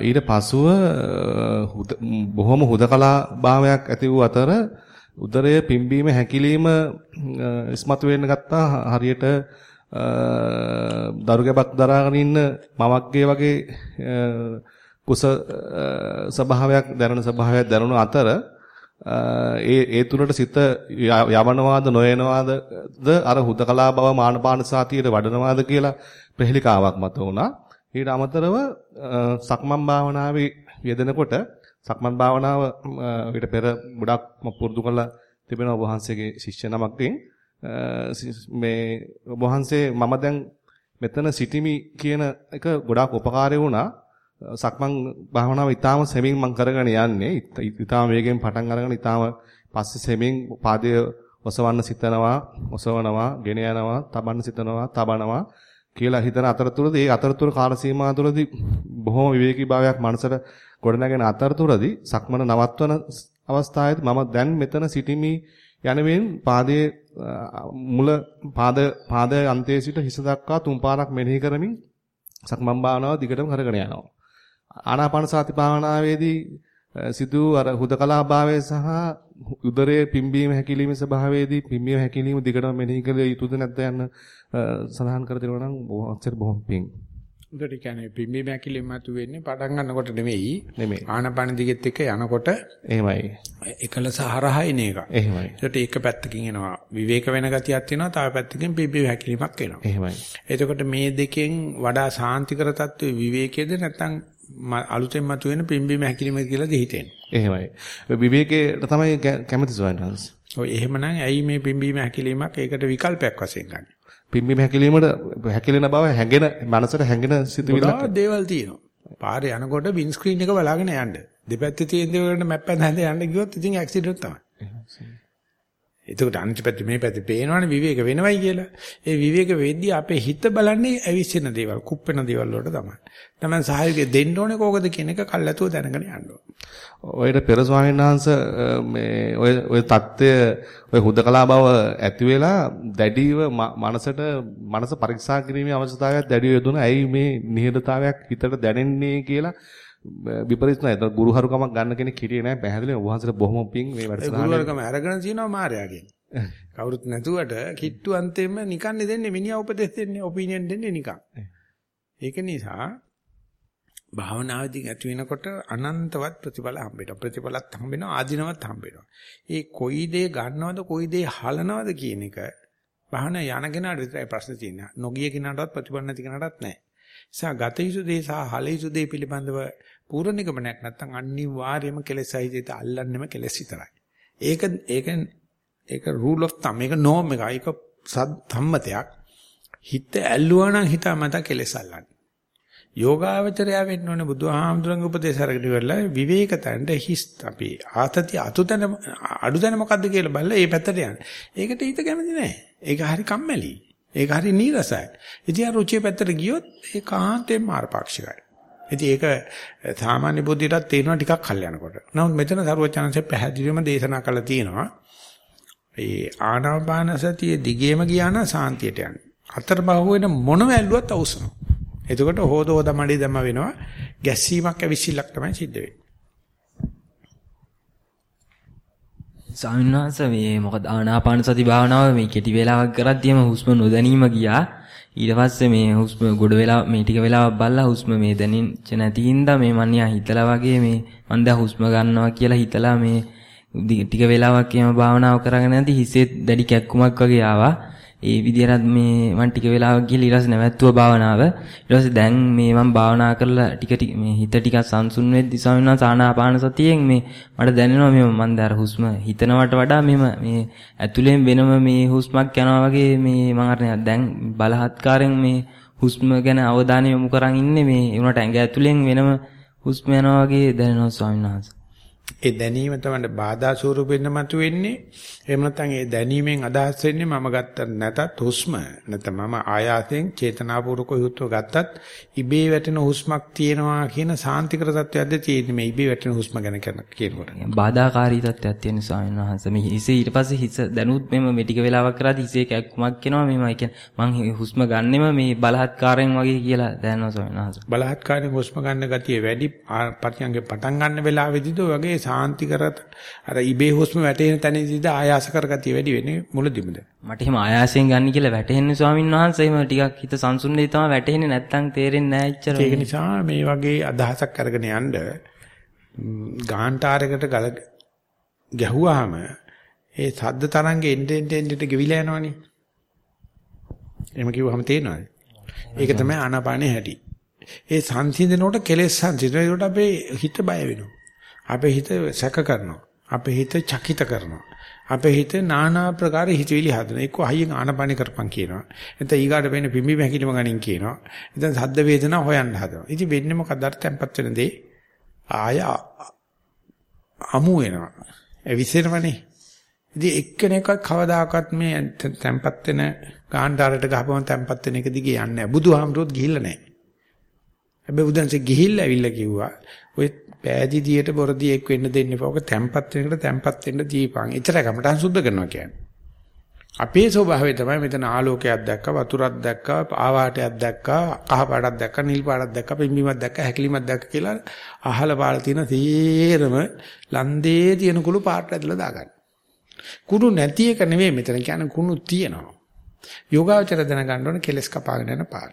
ඊට පසුව බොහොම හුදකලා භාවයක් ඇති වූ අතර උදරය පිම්බීම හැකිලිම ඉස්මතු වෙන්න ගත්තා. හරියට දරු ගැබක් දරාගෙන ඉන්න මවක්ගේ වගේ කුස ස්වභාවයක් දැනෙන ස්වභාවයක් දැනුණු අතර ඒ ඒ තුනට සිත යවනවාද නොයනවාද අර හුදකලා බව මානපාන සාතියට වඩනවාද කියලා ප්‍රහෙලිකාවක් මත වුණා. ඊට අමතරව සක්මන් භාවනාවේ යෙදෙනකොට සක්මන් භාවනාව ඊට පෙර ගොඩක් පුරුදු කරලා තිබෙන ඔබ වහන්සේගේ ශිෂ්‍ය නමක්ගෙන් මේ ඔබ වහන්සේ මම දැන් මෙතන සිටිමි කියන එක ගොඩාක් උපකාරී වුණා. සක්මන් භාවනාව ඊටාම සෙමින් මම කරගෙන යන්නේ. ඊටාම වේගෙන් පටන් අරගෙන ඊටාම පස්සේ සෙමින් පාදයේ ඔසවන්න සිතනවා, ඔසවනවා, ගෙන යනවා, තබන්න සිතනවා, තබනවා කියලා හිතන අතරතුරදී ඒ අතරතුර කාල සීමාව තුළදී බොහොම විවේකී භාවයක් මනසට ගොඩනගෙන අතරතුරදී සක්මන නවත්වන අවස්ථාවේදී මම දැන් මෙතන සිටිමි යනුවෙන් පාදයේ මුල පාද පාදයේ අන්තයේ සිට හිස දක්වා තුන් පාරක් මෙනෙහි කරමින් සක්මන් භාවනාව දිගටම කරගෙන යනවා. ආනාපාන සති භාවනාවේදී සිදු අර හුදකලා භාවය සහ උදරයේ පිම්බීම හැකිලිම ස්වභාවයේදී පිම්බීම හැකිලිම දිගටම මෙනෙහි කළ යුතුද නැද්ද යන්න සඳහන් කර දෙනවා නම් ඔච්චර බොහොම පිං. උදට කියන්නේ පිම්බීම හැකිලිම මතු වෙන්නේ පටන් ගන්නකොට නෙමෙයි. නෙමෙයි. ආනාපාන දිගෙත් එක්ක යනකොට එහෙමයි. එකලස හරහා එන එක. එහෙමයි. ඒකට එක පැත්තකින් එනවා විවේක වෙන ගතියක් තියෙනවා තව පැත්තකින් පිම්බීම හැකිලිමක් එනවා. එහෙමයි. එතකොට මේ දෙකෙන් වඩා සාන්තිකර තත්ත්වයේ විවේකයේද නැත්නම් අලුතෙන් මතුවෙන පිම්බීම හැකිලිම කියලාද හිතෙන්නේ. එහෙමයි. විවේකයට තමයි කැමති සොයනස්. ඔය එහෙමනම් ඇයි මේ පිම්බීම හැකිලිමක් ඒකට විකල්පයක් වශයෙන් ගන්න? පිම්බීම හැකිලීමට හැකිලෙන බව හැඟෙන මනසට හැඟෙන සිතුවිල්ල ගොඩාක් දේවල් තියෙනවා. පාරේ යනකොට වින් ස්ක්‍රීන් එක බලාගෙන යන්න. දෙපැත්තේ තියෙන දේවල්ට මැප් එක හැඳ යන්න ගියොත් ඉතින් ඇක්සිඩන්ට් තමයි. එතකොට අනිත් පැත්තේ මේ පැත්තේ පේනවනේ විවේක වෙනවයි කියලා. ඒ විවේක වෙද්දී අපේ හිත බලන්නේ ඇවිස්සෙන දේවල්, කුප්පෙන දේවල් වලට තමයි. තමයි සහයෝගය දෙන්න ඕනේ කෝකද කියන එක කල්ැතුව දැනගෙන යන්න ඕනේ. ඔයට පෙර ස්වාමීන් වහන්සේ මේ ඔය ඔය தත්ත්වය ඔය හුදකලා බව ඇති වෙලා දැඩිව මනසට මනස පරීක්ෂා කිරීමේ අවශ්‍යතාවයක් දැඩිව යොදුන. ඇයි මේ නිහඬතාවයක් හිතට දැනෙන්නේ කියලා විපරීත නෑ. ඒක ගුරුහරුකමක් ගන්න කෙනෙක් හිටියේ නෑ. පැහැදිලිව වහන්සේට බොහොම පිං මේ වැඩසටහන. ගුරුහරුකම අරගෙන තිනවා මාර්යාගෙන්. කවුරුත් නැතුවට කිට්ටු අන්තෙම නිකන් දෙන්නේ මිනිහා උපදෙස් දෙන්නේ ඔපිනියන් දෙන්නේ නිකන්. ඒක නිසා භාවනාවේදී ඇති වෙනකොට අනන්තවත් ප්‍රතිඵල හම්බෙනවා. ප්‍රතිඵලත් හම්බෙනවා ආධිනවත් හම්බෙනවා. ඒ කොයි දේ ගන්නවද කොයි දේ හලනවද කියන එක භාවනා යන කෙනාට විතරයි ප්‍රශ්න තියෙන්නේ. නොගිය කෙනාටවත් ප්‍රතිඵල නැති කෙනාටත් නැහැ. නිසා ගත යුතු දේ සහ හල යුතු දේ පිළිබඳව පූර්ණ නිගමනයක් නැත්නම් අනිවාර්යයෙන්ම කෙලෙසයි දෙත අල්ලන්නෙම කෙලෙස් විතරයි. ඒක ඒක ඒක රූල් ඔෆ් තම් ඒක නෝම් එක. ඒක සම්මතයක්. හිත ඇල්ලුවා නම් හිතා මත කෙලෙස් අල්ලන්නේ. යෝගාවචරය වෙන්න ඕනේ බුදුහාමුදුරන්ගේ උපදේශ අරගෙන ඉවරලා විවේකතන්ට හිස් අපි ආතති අතුතන අඩුදැන මොකද්ද කියලා බලලා ඒ පැත්තට යන්න. ඒකට හිත කැමති නැහැ. ඒක හරි කම්මැලි. ඒක හරි නීරසයි. ඉතින් අර රුචිය පැත්තට ගියොත් ඒ කාන්තෙන් මාර්ගපාක්ෂිකයි. ඉතින් ඒක සාමාන්‍ය බුද්ධියටත් තේරෙනවා ටිකක් කල් යනකොට. නමුත් මෙතන සරුවචනන්සේ පැහැදිලිවම දේශනා කළා තියෙනවා. ඒ ආනාපාන සතිය දිගේම ගියා නම් සාන්තියට යන්නේ. අතරබහුව වෙන මොනම ඇල්ලුවත් අවසනවා. එතකොට හොද හොද මඩේ දැම වෙනවා. ගැස්සීමක් ඇවිසිල්ලක් තමයි සිද්ධ වෙන්නේ. ස්වාමීන් වහන්සේ මේ මොකද ආනාපාන සති භාවනාව මේ කෙටි වෙලාවක් කරද්දිම හුස්ම නොදැනීම ගියා. ඊට පස්සේ මේ හුස්ම ගොඩ වෙලා මේ ටික වෙලාවක් බලලා හුස්ම මේ දැනෙන්නේ නැති හින්දා මේ මන් හිතලා වගේ මේ මන් දැන් හුස්ම ගන්නවා කියලා හිතලා මේ ටික වෙලාවක් එහෙම භාවනාව කරගෙන යද්දි හිසේ දැඩි කැක්කුමක් වගේ ආවා. ඒ විදිහට මේ මම ටික වෙලාවක් ගිහලා ඊට පස්සේ නැවැත්තුව භාවනාව. ඊට පස්සේ දැන් මේ මම භාවනා කරලා ටික ටික මේ හිත ටිකක් සංසුන් වෙද්දි ස්වාමීන් වහන්සේ ආනාපාන සතියෙන් මේ මට දැනෙනවා මේ මම දැන් හුස්ම හිතනවට වඩා මෙම මේ ඇතුලෙන් වෙනම මේ හුස්මක් යනවා වගේ මේ මම අර දැන් බලහත්කාරයෙන් මේ හුස්ම ගැන අවධානය යොමු කරන් ඉන්නේ මේ ඒ උනට ඇඟ ඇතුලෙන් වෙනම හුස්ම යනවා වගේ දැනෙනවා ස්වාමීන් වහන්සේ. ඒ දැනීම තමයි බාධා ස්වරූපෙන්න මතුවෙන්නේ. එහෙම නැත්නම් ඒ දැනීමෙන් අදහස් වෙන්නේ මම ගත්ත නැතත් හුස්ම නැත්නම් මම ආයාසයෙන් චේතනාපූර්වක යුතුව ගත්තත් ඉබේ වැටෙන හුස්මක් තියෙනවා කියන සාන්තිකර තත්ත්වයක්ද තියෙන්නේ මේ ඉබේ වැටෙන හුස්ම ගැන කියනකොට. බාධාකාරී තත්ත්වයක් තියෙන ස්වාමීන් වහන්සේ. මේ හිසේ ඊට පස්සේ හිස දැනුත් මෙම මේ ටික වෙලාවක් කරාදී හිසේ කැක්කුමක් එනවා මෙම ඒ කියන්නේ මං හුස්ම ගන්නෙම මේ බලහත්කාරයෙන් වගේ කියලා දැනනවා ස්වාමීන් වහන්සේ. බලහත්කාරයෙන් හුස්ම ගන්න ගතිය වැඩි පරියන්ගේ පටන් ගන්න වෙලාවෙදිද වගේ සාන්ති කරත අර ඉබේ හුස්ම වැටෙන තැනදීද ආයාස කරගතිය වැඩි වෙන්නේ මුලදිමද? මට එහෙම ආයාසයෙන් ගන්න කියලා වැටෙන්නේ ස්වාමීන් වහන්සේ. එහෙම ටිකක් හිත සංසුන් දෙයි තමයි වැටෙන්නේ. නැත්තම් තේරෙන්නේ නැහැ ඉච්චර ඒක නිසා මේ වගේ අදහසක් අරගෙන යන්න ගාන්ටාරයකට ගල ගැහුවාම ඒ සද්ද තරංගේ එන්න එන්න එන්න ගෙවිලා යනවනේ. එහෙම කිව්වහම තේරෙනවද? ඒක තමයි ආනාපානේ හැටි. ඒ සංසිඳනකොට කෙලෙස් සංසිඳනකොට අපේ හිත බය වෙනවා අපේ හිත සැක කරනවා. අපේ හිත චකිත කරනවා. අපේ හිත নানা ආකාර හිතවිලි හදනවා. එක්ක හයියෙන් ආනපාන කරපන් කියනවා. එතන ඊගාට වෙන පිම්බි මහැකිලිම ගණන් කියනවා. එතන සද්ද වේදනා හොයන්න හදනවා. ඉතින් වෙන්නේ මොකද අර tempat වෙන දේ ආය අමු වෙනවා. ඒ විසිරමනේ. ඉතින් එක්කෙනෙක්වත් කවදාකවත් මේ tempat වෙන ගාන්ඩාරට ගහපුවම tempat වෙන එක දිගේ යන්නේ නැහැ. බුදුහාමුදුරුවෝත් ගිහිල්ලා නැහැ. හැබැයි බුදුන්සේ ගිහිල්ලා ඇවිල්ලා කිව්වා ඔය පෑදීදියට බොරදියෙක් වෙන්න දෙන්න එපා. ඔක තැම්පත් වෙනකොට තැම්පත් වෙන්න දීපන්. එච්චරයි කමටහන් සුද්ධ කරනවා කියන්නේ. අපේ ස්වභාවය තමයි මෙතන ආලෝකයක් දැක්කා, වතුරක් දැක්කා, ආවාටයක් දැක්කා, කහ පාටක් දැක්කා, නිල් පාටක් දැක්කා, පිම්බීමක් දැක්කා, හැකිලිමක් දැක්කා කියලා අහල පාල තියෙන තීරම ලන්දේ තියෙන කුළු පාට ඇදලා දාගන්න. කුණු නැති එක නෙවෙයි මෙතන කියන්නේ කුණු තියෙනවා. යෝගාවචර දැනගන්න ඕන කෙලස් කපාගෙන යන පාර.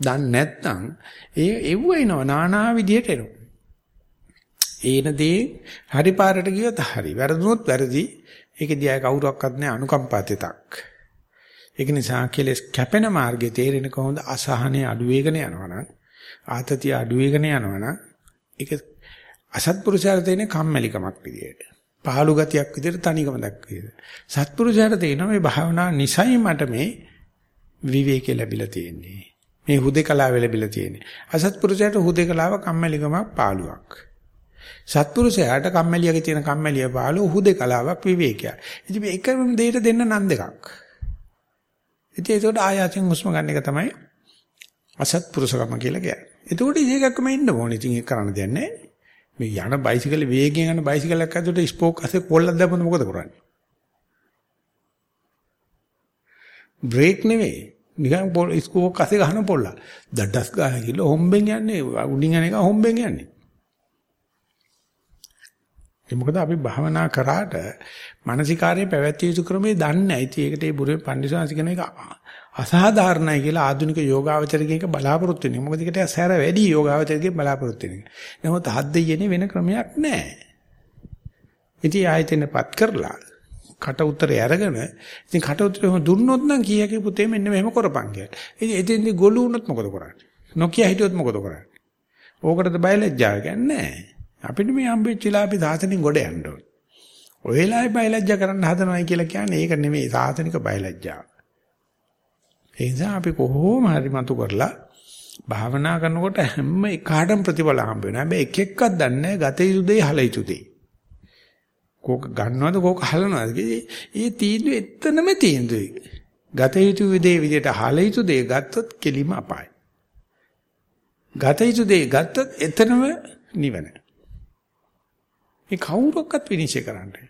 දන්නේ නැත්නම් ඒ එව්ව එනවා නානා විදියට එනවා. ඒන දේ හරි පාරට ගියොත් හරි. වැරදුනොත් වැරදි. ඒකෙදී අය කවුරක්වත් නැහැ අනුකම්පාතිතක්. ඒක නිසා කෙලස් කැපෙන මාර්ගයේ තේරෙන කොහොමද අසහනය අඩු වෙගෙන යනවනම් ආතතිය අඩු වෙගෙන යනවනම් ඒක අසත්පුරුෂයාට තියෙන කම්මැලිකමක් විදියට. පහළු ගතියක් විදියට තනිකම දක්වේද. සත්පුරුෂයාට තියෙන මේ භාවනා නිසයි මට මේ විවේකේ ලැබිලා තියෙන්නේ. මේ හුදේකලාව ලැබිලා තියෙන්නේ. අසත්පුරුෂයාට හුදේකලාව කම්මැලිකමක් පාළුවක්. සත්පුරුෂයාට කම්මැලියගේ තියෙන කම්මැලිය පාළු හුදේකලාවක් විවේකයක්. ඉතින් මේ එකම දෙයට දෙන්න නම් දෙකක්. ඉතින් ඒකට ආයතෙන් හුස්ම ගන්න එක තමයි අසත්පුරුෂකම කියලා කියන්නේ. ඒකට ඉතින් ඉන්න ඕනේ. ඉතින් ඒක කරන්න දෙයක් නැහැ. මේ යන බයිසිකල් වේගයෙන් යන බයිසිකලයක් ඇතුළට ස්පෝක් අසේ පොල්ලක් දැම්මම මොකද කරන්නේ? බ්‍රේක් නෙවෙයි. නිකන් පොල් ස්කෝක් අසේ ගහන පොල්ල. දඩස් ගාන කියලා හොම්බෙන් යන්නේ. උඩින් යන එක හොම්බෙන් යන්නේ. ඒ මොකද අපි භාවනා කරාට මානසිකාරයේ පැවැත්විය යුතු ක්‍රමේ දන්නේ නැහැ. ඉතින් ඒකට ඒ බුරුවේ පඬිසාංශ කියන එක අසාධාරණයි කියලා ආධුනික යෝගාවචරකයක බලාපොරොත්තු වෙන්නේ. මොකද ඒකට සැර වැඩි යෝගාවචරකයක බලාපොරොත්තු වෙන්නේ. නමුත් හත් දෙයියනේ වෙන ක්‍රමයක් නැහැ. ඉතින් ආයතනපත් කරලා කට උතරේ අරගෙන ඉතින් කට උතරේ දුන්නොත් නම් කීයකේ පුතේ මෙන්න මෙහෙම කරපන් කියලා. ඉතින් එතෙන්දි ගොළු වුණොත් මොකද කරන්නේ? නොකිය හිටියොත් මොකද කරන්නේ? ඕකටද බයලජ්ජාව කියන්නේ නැහැ. අපිට මේ හම්බෙච්ච වෙලාව අපි සාසනින් ගොඩ යන්න ඕනේ. ඔය වෙලාවේ බයලජ්ජා කරන්න හදනවයි කියලා කියන්නේ ඒක නෙමෙයි සාසනික බයලජ්ජාව. ඒ නිසා අපි කොහොම හරි මතු කරලා භාවනා කරනකොට හැම එකකටම ප්‍රතිඵල හම්බ වෙනවා. හැබැයි එක එකක්වත් දන්නේ නැහැ ගත යුතු දේ හල යුතු දේ. කෝක ගන්නවද කෝක හලනවද? ඒ තීන්දුව එතනම තීන්දුවයි. ගත යුතු දේ විදිහට හල යුතු දේ ගත්තොත් කෙලිම අපායි. ගත යුතු දේ ගත්තොත් එතනම නිවන. මේ කවුරක්වත් විනිශ්චය කරන්නේ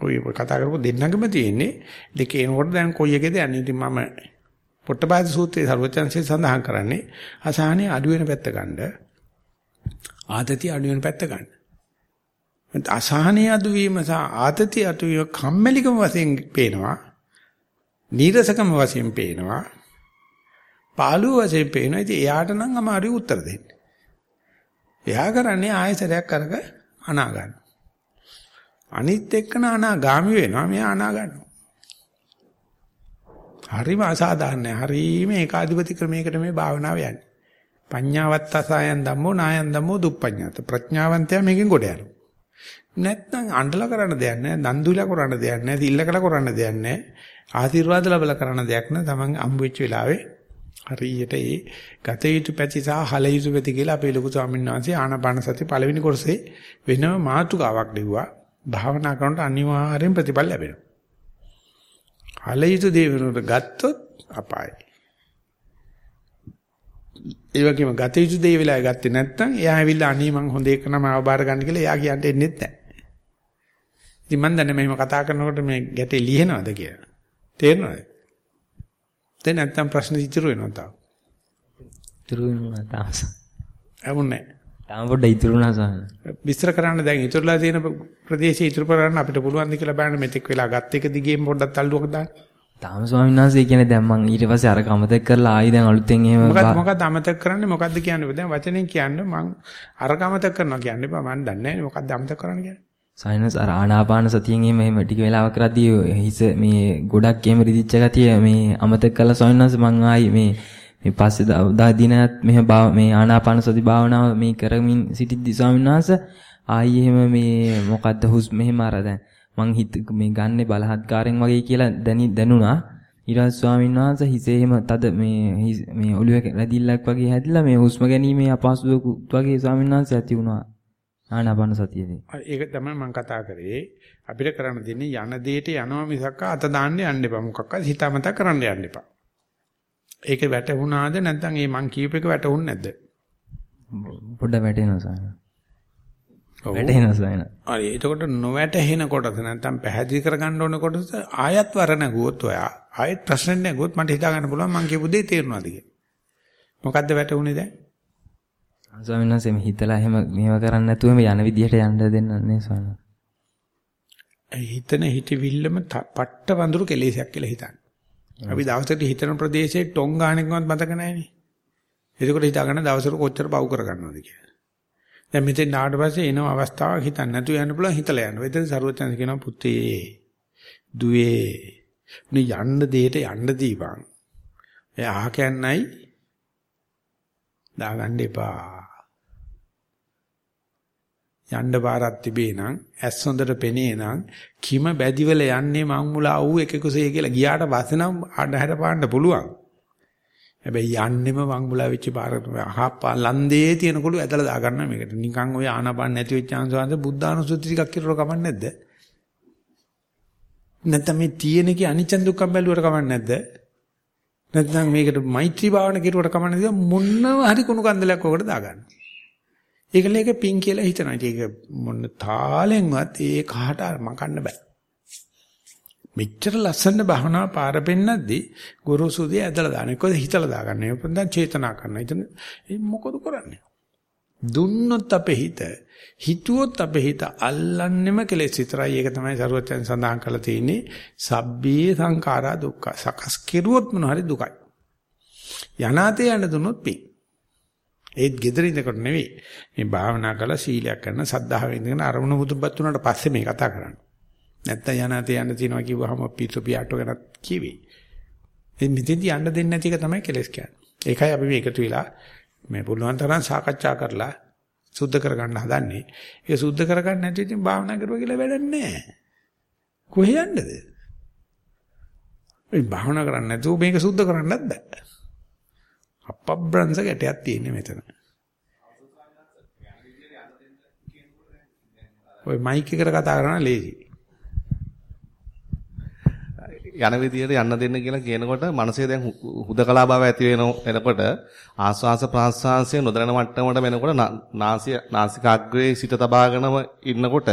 ඔය කතා කරපු දෙන්නගම තියෙන්නේ දෙකේ එනකොට දැන් කොයි එකේද යන්නේ ඉතින් මම පොට්ටපාද සූත්‍රයේ සර්වචන්සේ සඳහන් කරන්නේ අසහනේ අඩු වෙන පැත්ත ගන්න ආතතිය අඩු වෙන පැත්ත ගන්න. අසහනේ අඩු වීම සහ ආතතිය අඩු වීම කම්මැලිකම වශයෙන් පේනවා. නීරසකම වශයෙන් පේනවා. පාළුව වශයෙන් පේනවා. ඉතින් එයාට නම් අමාරුයි උත්තර දෙන්න. එයා කරන්නේ ආයසරයක් අරක අනා ගන්නවා. අනිත් එක්කන අනාගාමි වෙනවා මෙයා අනා ගන්නවා. හරිම අසාධාරණයි. හරිම ඒකාධිපති ක්‍රමයකට මේ භාවනාව යන්නේ. පඤ්ඤාවත් අසයන් ධම්මෝ නායන් ධම්මෝ දුප්පඤ්ඤාත. ප්‍රඥාවන්තයා මේකෙන් ගොඩ යනවා. නැත්නම් අඬලා කරන්න දෙයක් නැහැ, දන් දුලා කරන්න දෙයක් නැහැ, දිල්ලකලා කරන්න දෙයක් නැහැ. ආශිර්වාද ලැබලා කරන්න දෙයක් නැහැ. Taman අම්බ වෙච්ච වෙලාවේ හරියට ඒ ගත යුතු පැති සහ හල යුතු පැති කියලා අපේ ලොකු ස්වාමීන් වහන්සේ ආනාපාන සති පළවෙනි කොටසේ වෙනම මාතෘකාවක් දෙවුවා. භාවනා කරනකොට අනිවාර්යෙන් ප්‍රතිඵල ලැබෙනවා. හල යුතු දේ වෙනුවට ගත්තොත් අපායයි. ඒ වගේම ගත යුතු දේ වෙලාවේ ගත්තේ නැත්නම් එයා ඇවිල්ලා අනේ මං හොඳ එක නම අවබාර ගන්න කියලා එයා කියන්න එන්නෙත් නැහැ. ඉතින් මන් දන්නේ මෙහෙම කතා කරනකොට මේ ගැටේ ලියනවද කියලා. තේරෙනවද? දැන් නැත්තම් ප්‍රශ්න ඉතුරු වෙනවා තාම. ඉතුරු වෙනවා තාම. ඇමුන්නේ. තාම පොඩ්ඩක් ඉතුරු වුණා සහන. විස්තර කරන්න දැන් ඉතුරුලා තියෙන ප්‍රදේශය ඉතුරු කරන්න අපිට පුළුවන් ද කියලා බලන්න මෙතෙක් වෙලා ගත්ත එක දිගේම පොඩ්ඩක් තල්ලුවක දාන්න. තාම ස්වාමීන් වහන්සේ කියන්නේ දැන් මං ඊට පස්සේ අර කමතෙක් කරලා ආයි දැන් අලුතෙන් එහෙම මොකක්ද මොකක්ද අමතක කරන්නේ මොකක්ද කියන්නේ දැන් වචනෙන් කියන්නේ මං අර කමතක කරනවා කියන්නේ බා මං දන්නේ නැහැ මොකක්ද අමතක කරන්න කියන්නේ. සයිනස් අර ආනාපාන සතියෙන් එහෙම එහෙම ටික වෙලාවක් කරද්දී හිස මේ ගොඩක් එහෙම රිදිච්ච ගතිය මේ අමතක කළා ස්වාමීන් වහන්සේ මං ආයි මේ මේ පස්සේ දා දිනත් මෙහෙම මේ ආනාපාන සති භාවනාව මේ කරමින් සිටිද්දි ස්වාමීන් වහන්සේ ආයි එහෙම මේ මොකද්ද හුස් මෙහෙම අර දැන් මං හිත මේ ගන්නෙ බලහත්කාරයෙන් වගේ කියලා දැනි දැනුණා. ඊට පස්සේ ස්වාමීන් වහන්සේ හිසේ එහෙම තද මේ මේ ඔළුවේ රැදිල්ලක් වගේ හැදිලා මේ හුස්ම ගැනීමේ අපහසුතාවක් වගේ ස්වාමීන් වහන්සේ ඇති වුණා. ආනාපාන සතියේදී. ඒක තමයි මම කතා කරේ. අපිට කරන්න දෙන්නේ යන දෙයට යනවා මිසක් අත දාන්න යන්න එපා. මොකක්වත් හිතාමතා කරන්න යන්න එපා. ඒක වැටුණාද නැත්නම් ඒ මං කියූප එක වැටුන්නේ නැද්ද? පොඩ්ඩ වැටෙනවා සායන. වැටෙනවා සායන. හරි. එතකොට නොවැටහෙන කොටස නැත්නම් පැහැදිලි කරගන්න ඕන කොටස ආයත් වර නැගුවොත් ඔයා ආයෙත් ප්‍රශ්න නැගුවොත් මට හිතා ගන්න පුළුවන් මං කියපු දේ තේරුණාද කියලා. මොකද්ද වැටුනේ දැන්? ස්වාමීන් වහන්සේ මේ හිතලා එහෙම මේව කරන්නේ නැතුව මේ යන විදිහට යන්න දෙන්න නේ ස්වාමීන්. හිතන හිතවිල්ලම පට්ට වඳුරු කෙලෙසයක් කියලා හිතන්නේ. අපි දවසට හිතන ප්‍රදේශයේ ටොං ගානකවත් මතක නැහැනේ. එතකොට හිතා ගන්න දවසට කොච්චර පව් කරගන්නවද කියලා. දැන් මෙතෙන් ආවට පස්සේ එන අවස්ථාවක් හිතන්න නැතුව යන්න පුළුවන් හිතලා යන්න. එතන සරුවචන කියනවා පුතේ දුවේ නේ යන්න දෙයට යන්න දීපන්. එයා අහ කියන්නයි දාගන්න එපා. යන්න පාරක් තිබේ නම් ඇස් හොඳට පෙනේ නම් කිම බැදිවල යන්නේ මං මුලා වූ එකකුසේ කියලා ගියාට පස්සේ නම් අඩහැර පාන්න පුළුවන්. හැබැයි යන්නෙම මං මුලා වෙච්ච පාරකට අහපා ලන්දේ තියෙනකොළු ඇදලා දා ගන්න මේකට. නිකන් ඔය ආනපන් නැති වෙච්ච අංශවන්ත බුද්ධානුසුති ටිකක් කිරුවා කමක් නැද්ද? නැත්නම් මේ තියෙන කී අනිච්ච දුක්ඛ බැලුවට කමක් නැද්ද? නැත්නම් මේකට මෛත්‍රී භාවන කෙරුවට කමක් නැද්ද? මොන්නව හරි කුණු කන්දලයක් ඔකට දා ගන්න. ඒකල එක පිං කියලා හිතනවා. ඒක මොන තාලෙන්වත් ඒ කහට මකන්න බෑ. මෙච්චර ලස්සන භවනා පාර පෙන්නද්දී ගුරුසුදී ඇදලා දාන එක හිතලා දාගන්න. ඒක දැන් චේතනා කරන. ඉතින් මොකද කරන්නේ? දුන්නොත් අපේ හිත හිතුවොත් අපේ හිත අල්ලන්නෙම කෙලෙස් විතරයි. ඒක තමයි සරුවචන් සඳහන් කරලා තියෙන්නේ. සබ්බේ සංඛාරා දුක්ඛ. සකස් කෙරුවොත් මොන හරි දුකයි. යනාතේ යන්න දුන්නොත් පිං. ඒත් gedara ඉඳකට නෙවෙයි. මේ භාවනා කරලා සීලයක් කරන සද්ධාවෙන් ඉඳගෙන අරමුණ මුදුපත් උනාට පස්සේ මේ කතා කරන්නේ. නැත්තම් යනාතේ යන්න තියනවා කිව්වහම පිටු පියාටෝ ගැනත් කිවි. ඒ මෙතෙන්දී යන්න දෙන්නේ නැති එක තමයි කෙලස් කියන්නේ. ඒකයි අපි මේ එකතු වෙලා මේ පුළුවන් තරම් සාකච්ඡා කරලා සුද්ධ කරගන්න හදන්නේ. ඒක සුද්ධ කරගන්න නැති ඉතින් භාවනා කරුවා කියලා වැඩක් නැහැ. කොහේ යන්නද? මේ භාවනා කරන්නේ නැතුව මේක සුද්ධ කරන්නත් බෑ. අපබ්‍රංශ ගැටයක් තියෙන්නේ මෙතන. ඔය මයික් එකට කතා කරන ලේසි. යන විදියට යන්න දෙන්න කියලා කියනකොට මනසේ දැන් හුදකලා බව ඇති වෙන එනකොට ආස්වාස ප්‍රාස්වාසය නොදැන මට්ටමට වෙනකොට නාසය නාසිකාග්‍රේ සිට තබාගෙනම ඉන්නකොට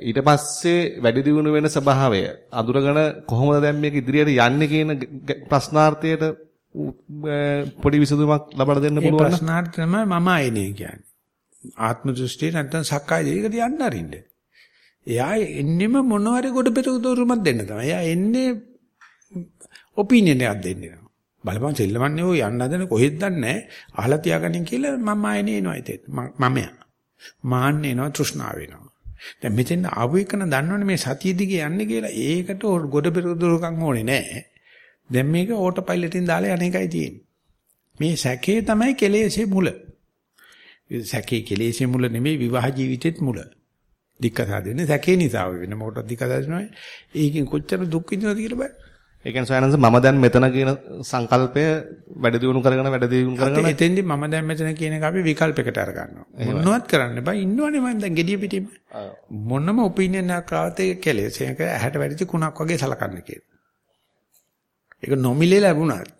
ඊට පස්සේ වැඩි දියුණු වෙන ස්වභාවය අඳුරගෙන කොහොමද දැන් මේක ඉදිරියට යන්නේ කියන ප්‍රශ්නාර්ථයට පොඩි විසඳුමක් ලබා දෙන්න පුළුවන් ඒ ප්‍රශ්නාර්ථ තමයි මම ආයනේ කියන්නේ. ආත්ම දෘෂ්ටිය නැත්නම් සක්කාය දිගට යන්න අරින්න. එයා එන්නෙම මොනවාරි කොට පෙරදුරුමක් දෙන්න තමයි. එයා එන්නේ ඔපිනියන් එකක් දෙන්න. බලපන් සෙල්ලමන්නේ ඔය යන්න හදන කොහෙද දන්නේ අහලා තියාගන්න කියලා මම ආයනේ එනවා ඉතින්. මමයා. මාන්න එනවා තෘෂ්ණාව වෙනවා. දැන් මෙතෙන් ආව එකන දන්නවනේ මේ සතිය දිගේ යන්නේ කියලා. ඒකට ගොඩ පෙරදුරුකම් ඕනේ නැහැ. දැන් මේක ඕටෝ පයිලට්ින් දාලා අනේකයි තියෙන්නේ. මේ සැකේ තමයි කෙලෙසේ මුල. සැකේ කෙලෙසේ මුල නෙමෙයි විවාහ ජීවිතෙත් මුල. දික්කසා දෙන්නේ සැකේ නිසා වෙන මොකටද දික්කසා දෙන්නේ? ඒකෙන් කොච්චර දුක් විඳිනවද කියලා බලන්න. ඒ කියන්නේ සයනන්ස මම දැන් මෙතන කියන සංකල්පය වැඩ දියුණු කරගෙන වැඩ දියුණු කරගෙන එතෙන්දි මම දැන් මෙතන කියන එක අපි විකල්පයකට අර ගන්නවා. මොනවත් කරන්න බෑ ඉන්නවනේ මම දැන් gediya පිටින්ම. මොනම ඔපිනියන් එකක් ආවත ඒක කෙලෙස්. ඒක ඇහැට වැඩිච්ච කුණක් වගේ සලකන්න කියලා. ඒක නොමිලේ ලැබුණත්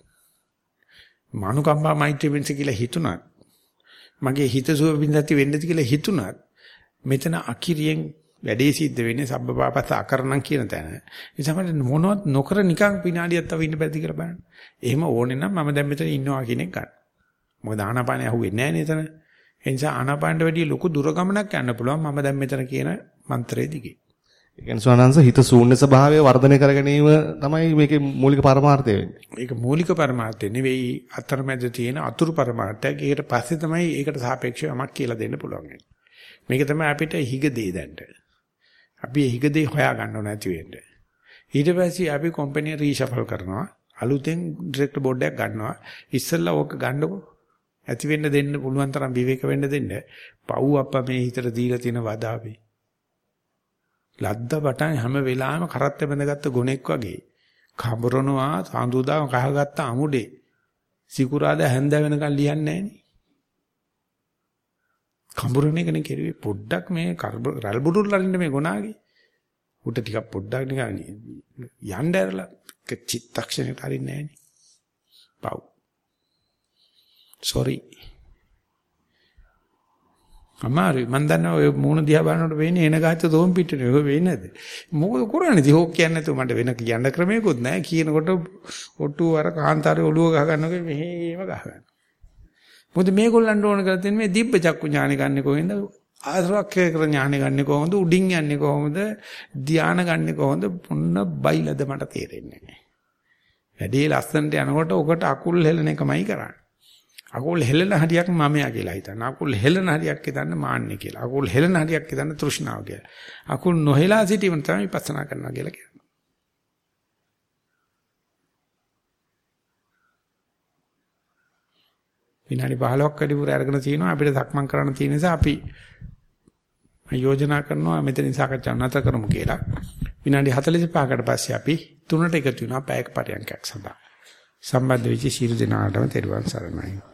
මානුකම්පා මෛත්‍රී වෙනස කියලා හිතුණත් මගේ හිත සුව බින්දති වෙන්නද කියලා හිතුණත් මෙතන අකිරියෙන් වැඩේ සිද්ධ වෙන්නේ සබ්බපාපස අකරණම් කියන තැන. ඒ තමයි මොනවත් නොකර නිකන් විනාඩියක් තව ඉන්න බැරිද කියලා බලන්න. එහෙම ඕනේ නම් මම දැන් මෙතන ඉන්නවා කියන එක ගන්න. මොකද ආනාපානය අහුවෙන්නේ නැහැ නේද එතන. ඒ නිසා ආනාපානට වැඩිය ලොකු දුර ගමනක් යන්න පුළුවන් මම දැන් මෙතන කියන මන්ත්‍රයේ දිගේ. ඒ කියන්නේ ස්වනංශ හිත ශූන්‍ය ස්වභාවය වර්ධනය කර ගැනීම තමයි මේකේ මූලික පරමාර්ථය වෙන්නේ. ඒක මූලික පරමාර්ථය නෙවෙයි අතරමැද තියෙන අතුරු පරමාර්ථයක්. ඒකට පස්සේ තමයි ඒකට සාපේක්ෂව යමක් කියලා දෙන්න පුළුවන්. මේක තමයි අපිට හිගදේ දැන්න. අපි හිගදේ හොයා ගන්නව නැති වෙන්න. ඊට පස්සේ අපි කම්පැනි රීෂෆල් කරනවා. අලුතෙන් ඩිරෙක්ටර් බෝඩ් එකක් ගන්නවා. ඉස්සෙල්ලා ඕක ගන්නකො. ඇති වෙන්න දෙන්න පුළුවන් තරම් විවේක වෙන්න දෙන්න. පව් අප්පා මේ හිතට දීලා තියෙන වදාවේ. ලද්දා බටන් හැම වෙලාවෙම කරත් බැඳගත්ත ගොනෙක් වගේ. කඹරනවා සාඳුදාම කහගත්ත අමුඩේ. සිකුරාදා හැන්ද වෙනකන් ලියන්නේ නැහනේ. කඹරන එකනේ කෙරුවේ. පොඩ්ඩක් මේ රල් බුදුල් ලරින්න මේ ගොනාගේ උට ටිකක් පොඩ්ඩක් නිකන් යන්න ඇරලා චිත්තක්ෂණයට හරින්නේ නැහනේ. පව්. Sorry. අමාරුයි. මම දන්නවා ඔය මූණ දිහා බලනකොට වෙන්නේ එන ගාච්ඡ තෝම් පිටනේ. ඔය වෙන්නේ නැද්ද මොකද කරන්නේ? ඉතින් හොක් කියන්නේ නැතුව මට වෙන කියන්න ක්‍රමයක්වත් නැහැ. කියනකොට ඔට්ටු අර කාන්තාරේ ඔළුව ගහ ගන්නකොට මෙහෙම ගහ ගන්න මොකද මේගොල්ලන්ට ඕන කරලා තියෙන්නේ මේ දිබ්බ චක්කු ඥානෙ ගන්න කොහෙන්ද? ආශ්‍රවක්ඛය කර ඥානෙ ගන්න කොහොමද? උඩින් යන්නේ කොහොමද? ධාන ගන්න කොහොමද? මොන්න බයිලද මට තේරෙන්නේ නැහැ. වැඩේ ලස්සනට යනකොට ඔකට අකුල් හෙලන එකමයි කරන්නේ. අකුල් හෙලන හරියක් මමයා කියලා හිතන්න. අකුල් හෙලන හරියක් හිතන්න මාන්නේ කියලා. අකුල් හෙලන හරියක් හිතන්න තෘෂ්ණාව කියලා. අකුල් නොහෙලා සිටීම තමයි විපස්සනා කරනවා කියලා කියන්නේ. විනාඩි 15ක් වැඩිපුර අරගෙන තිනවා අපිට සක්මන් කරන්න තියෙන නිසා අපි යෝජනා කරනවා මෙතනින් සාකච්ඡා නැත කරමු කියලා. විනාඩි 45කට පස්සේ අපි තුනට එකතු වෙනවා පැයක පරියන්කයක් සඳහා. සම්බන්ධ වෙච්ච ශීල දිනාටම තෙරුවන් සරණයි.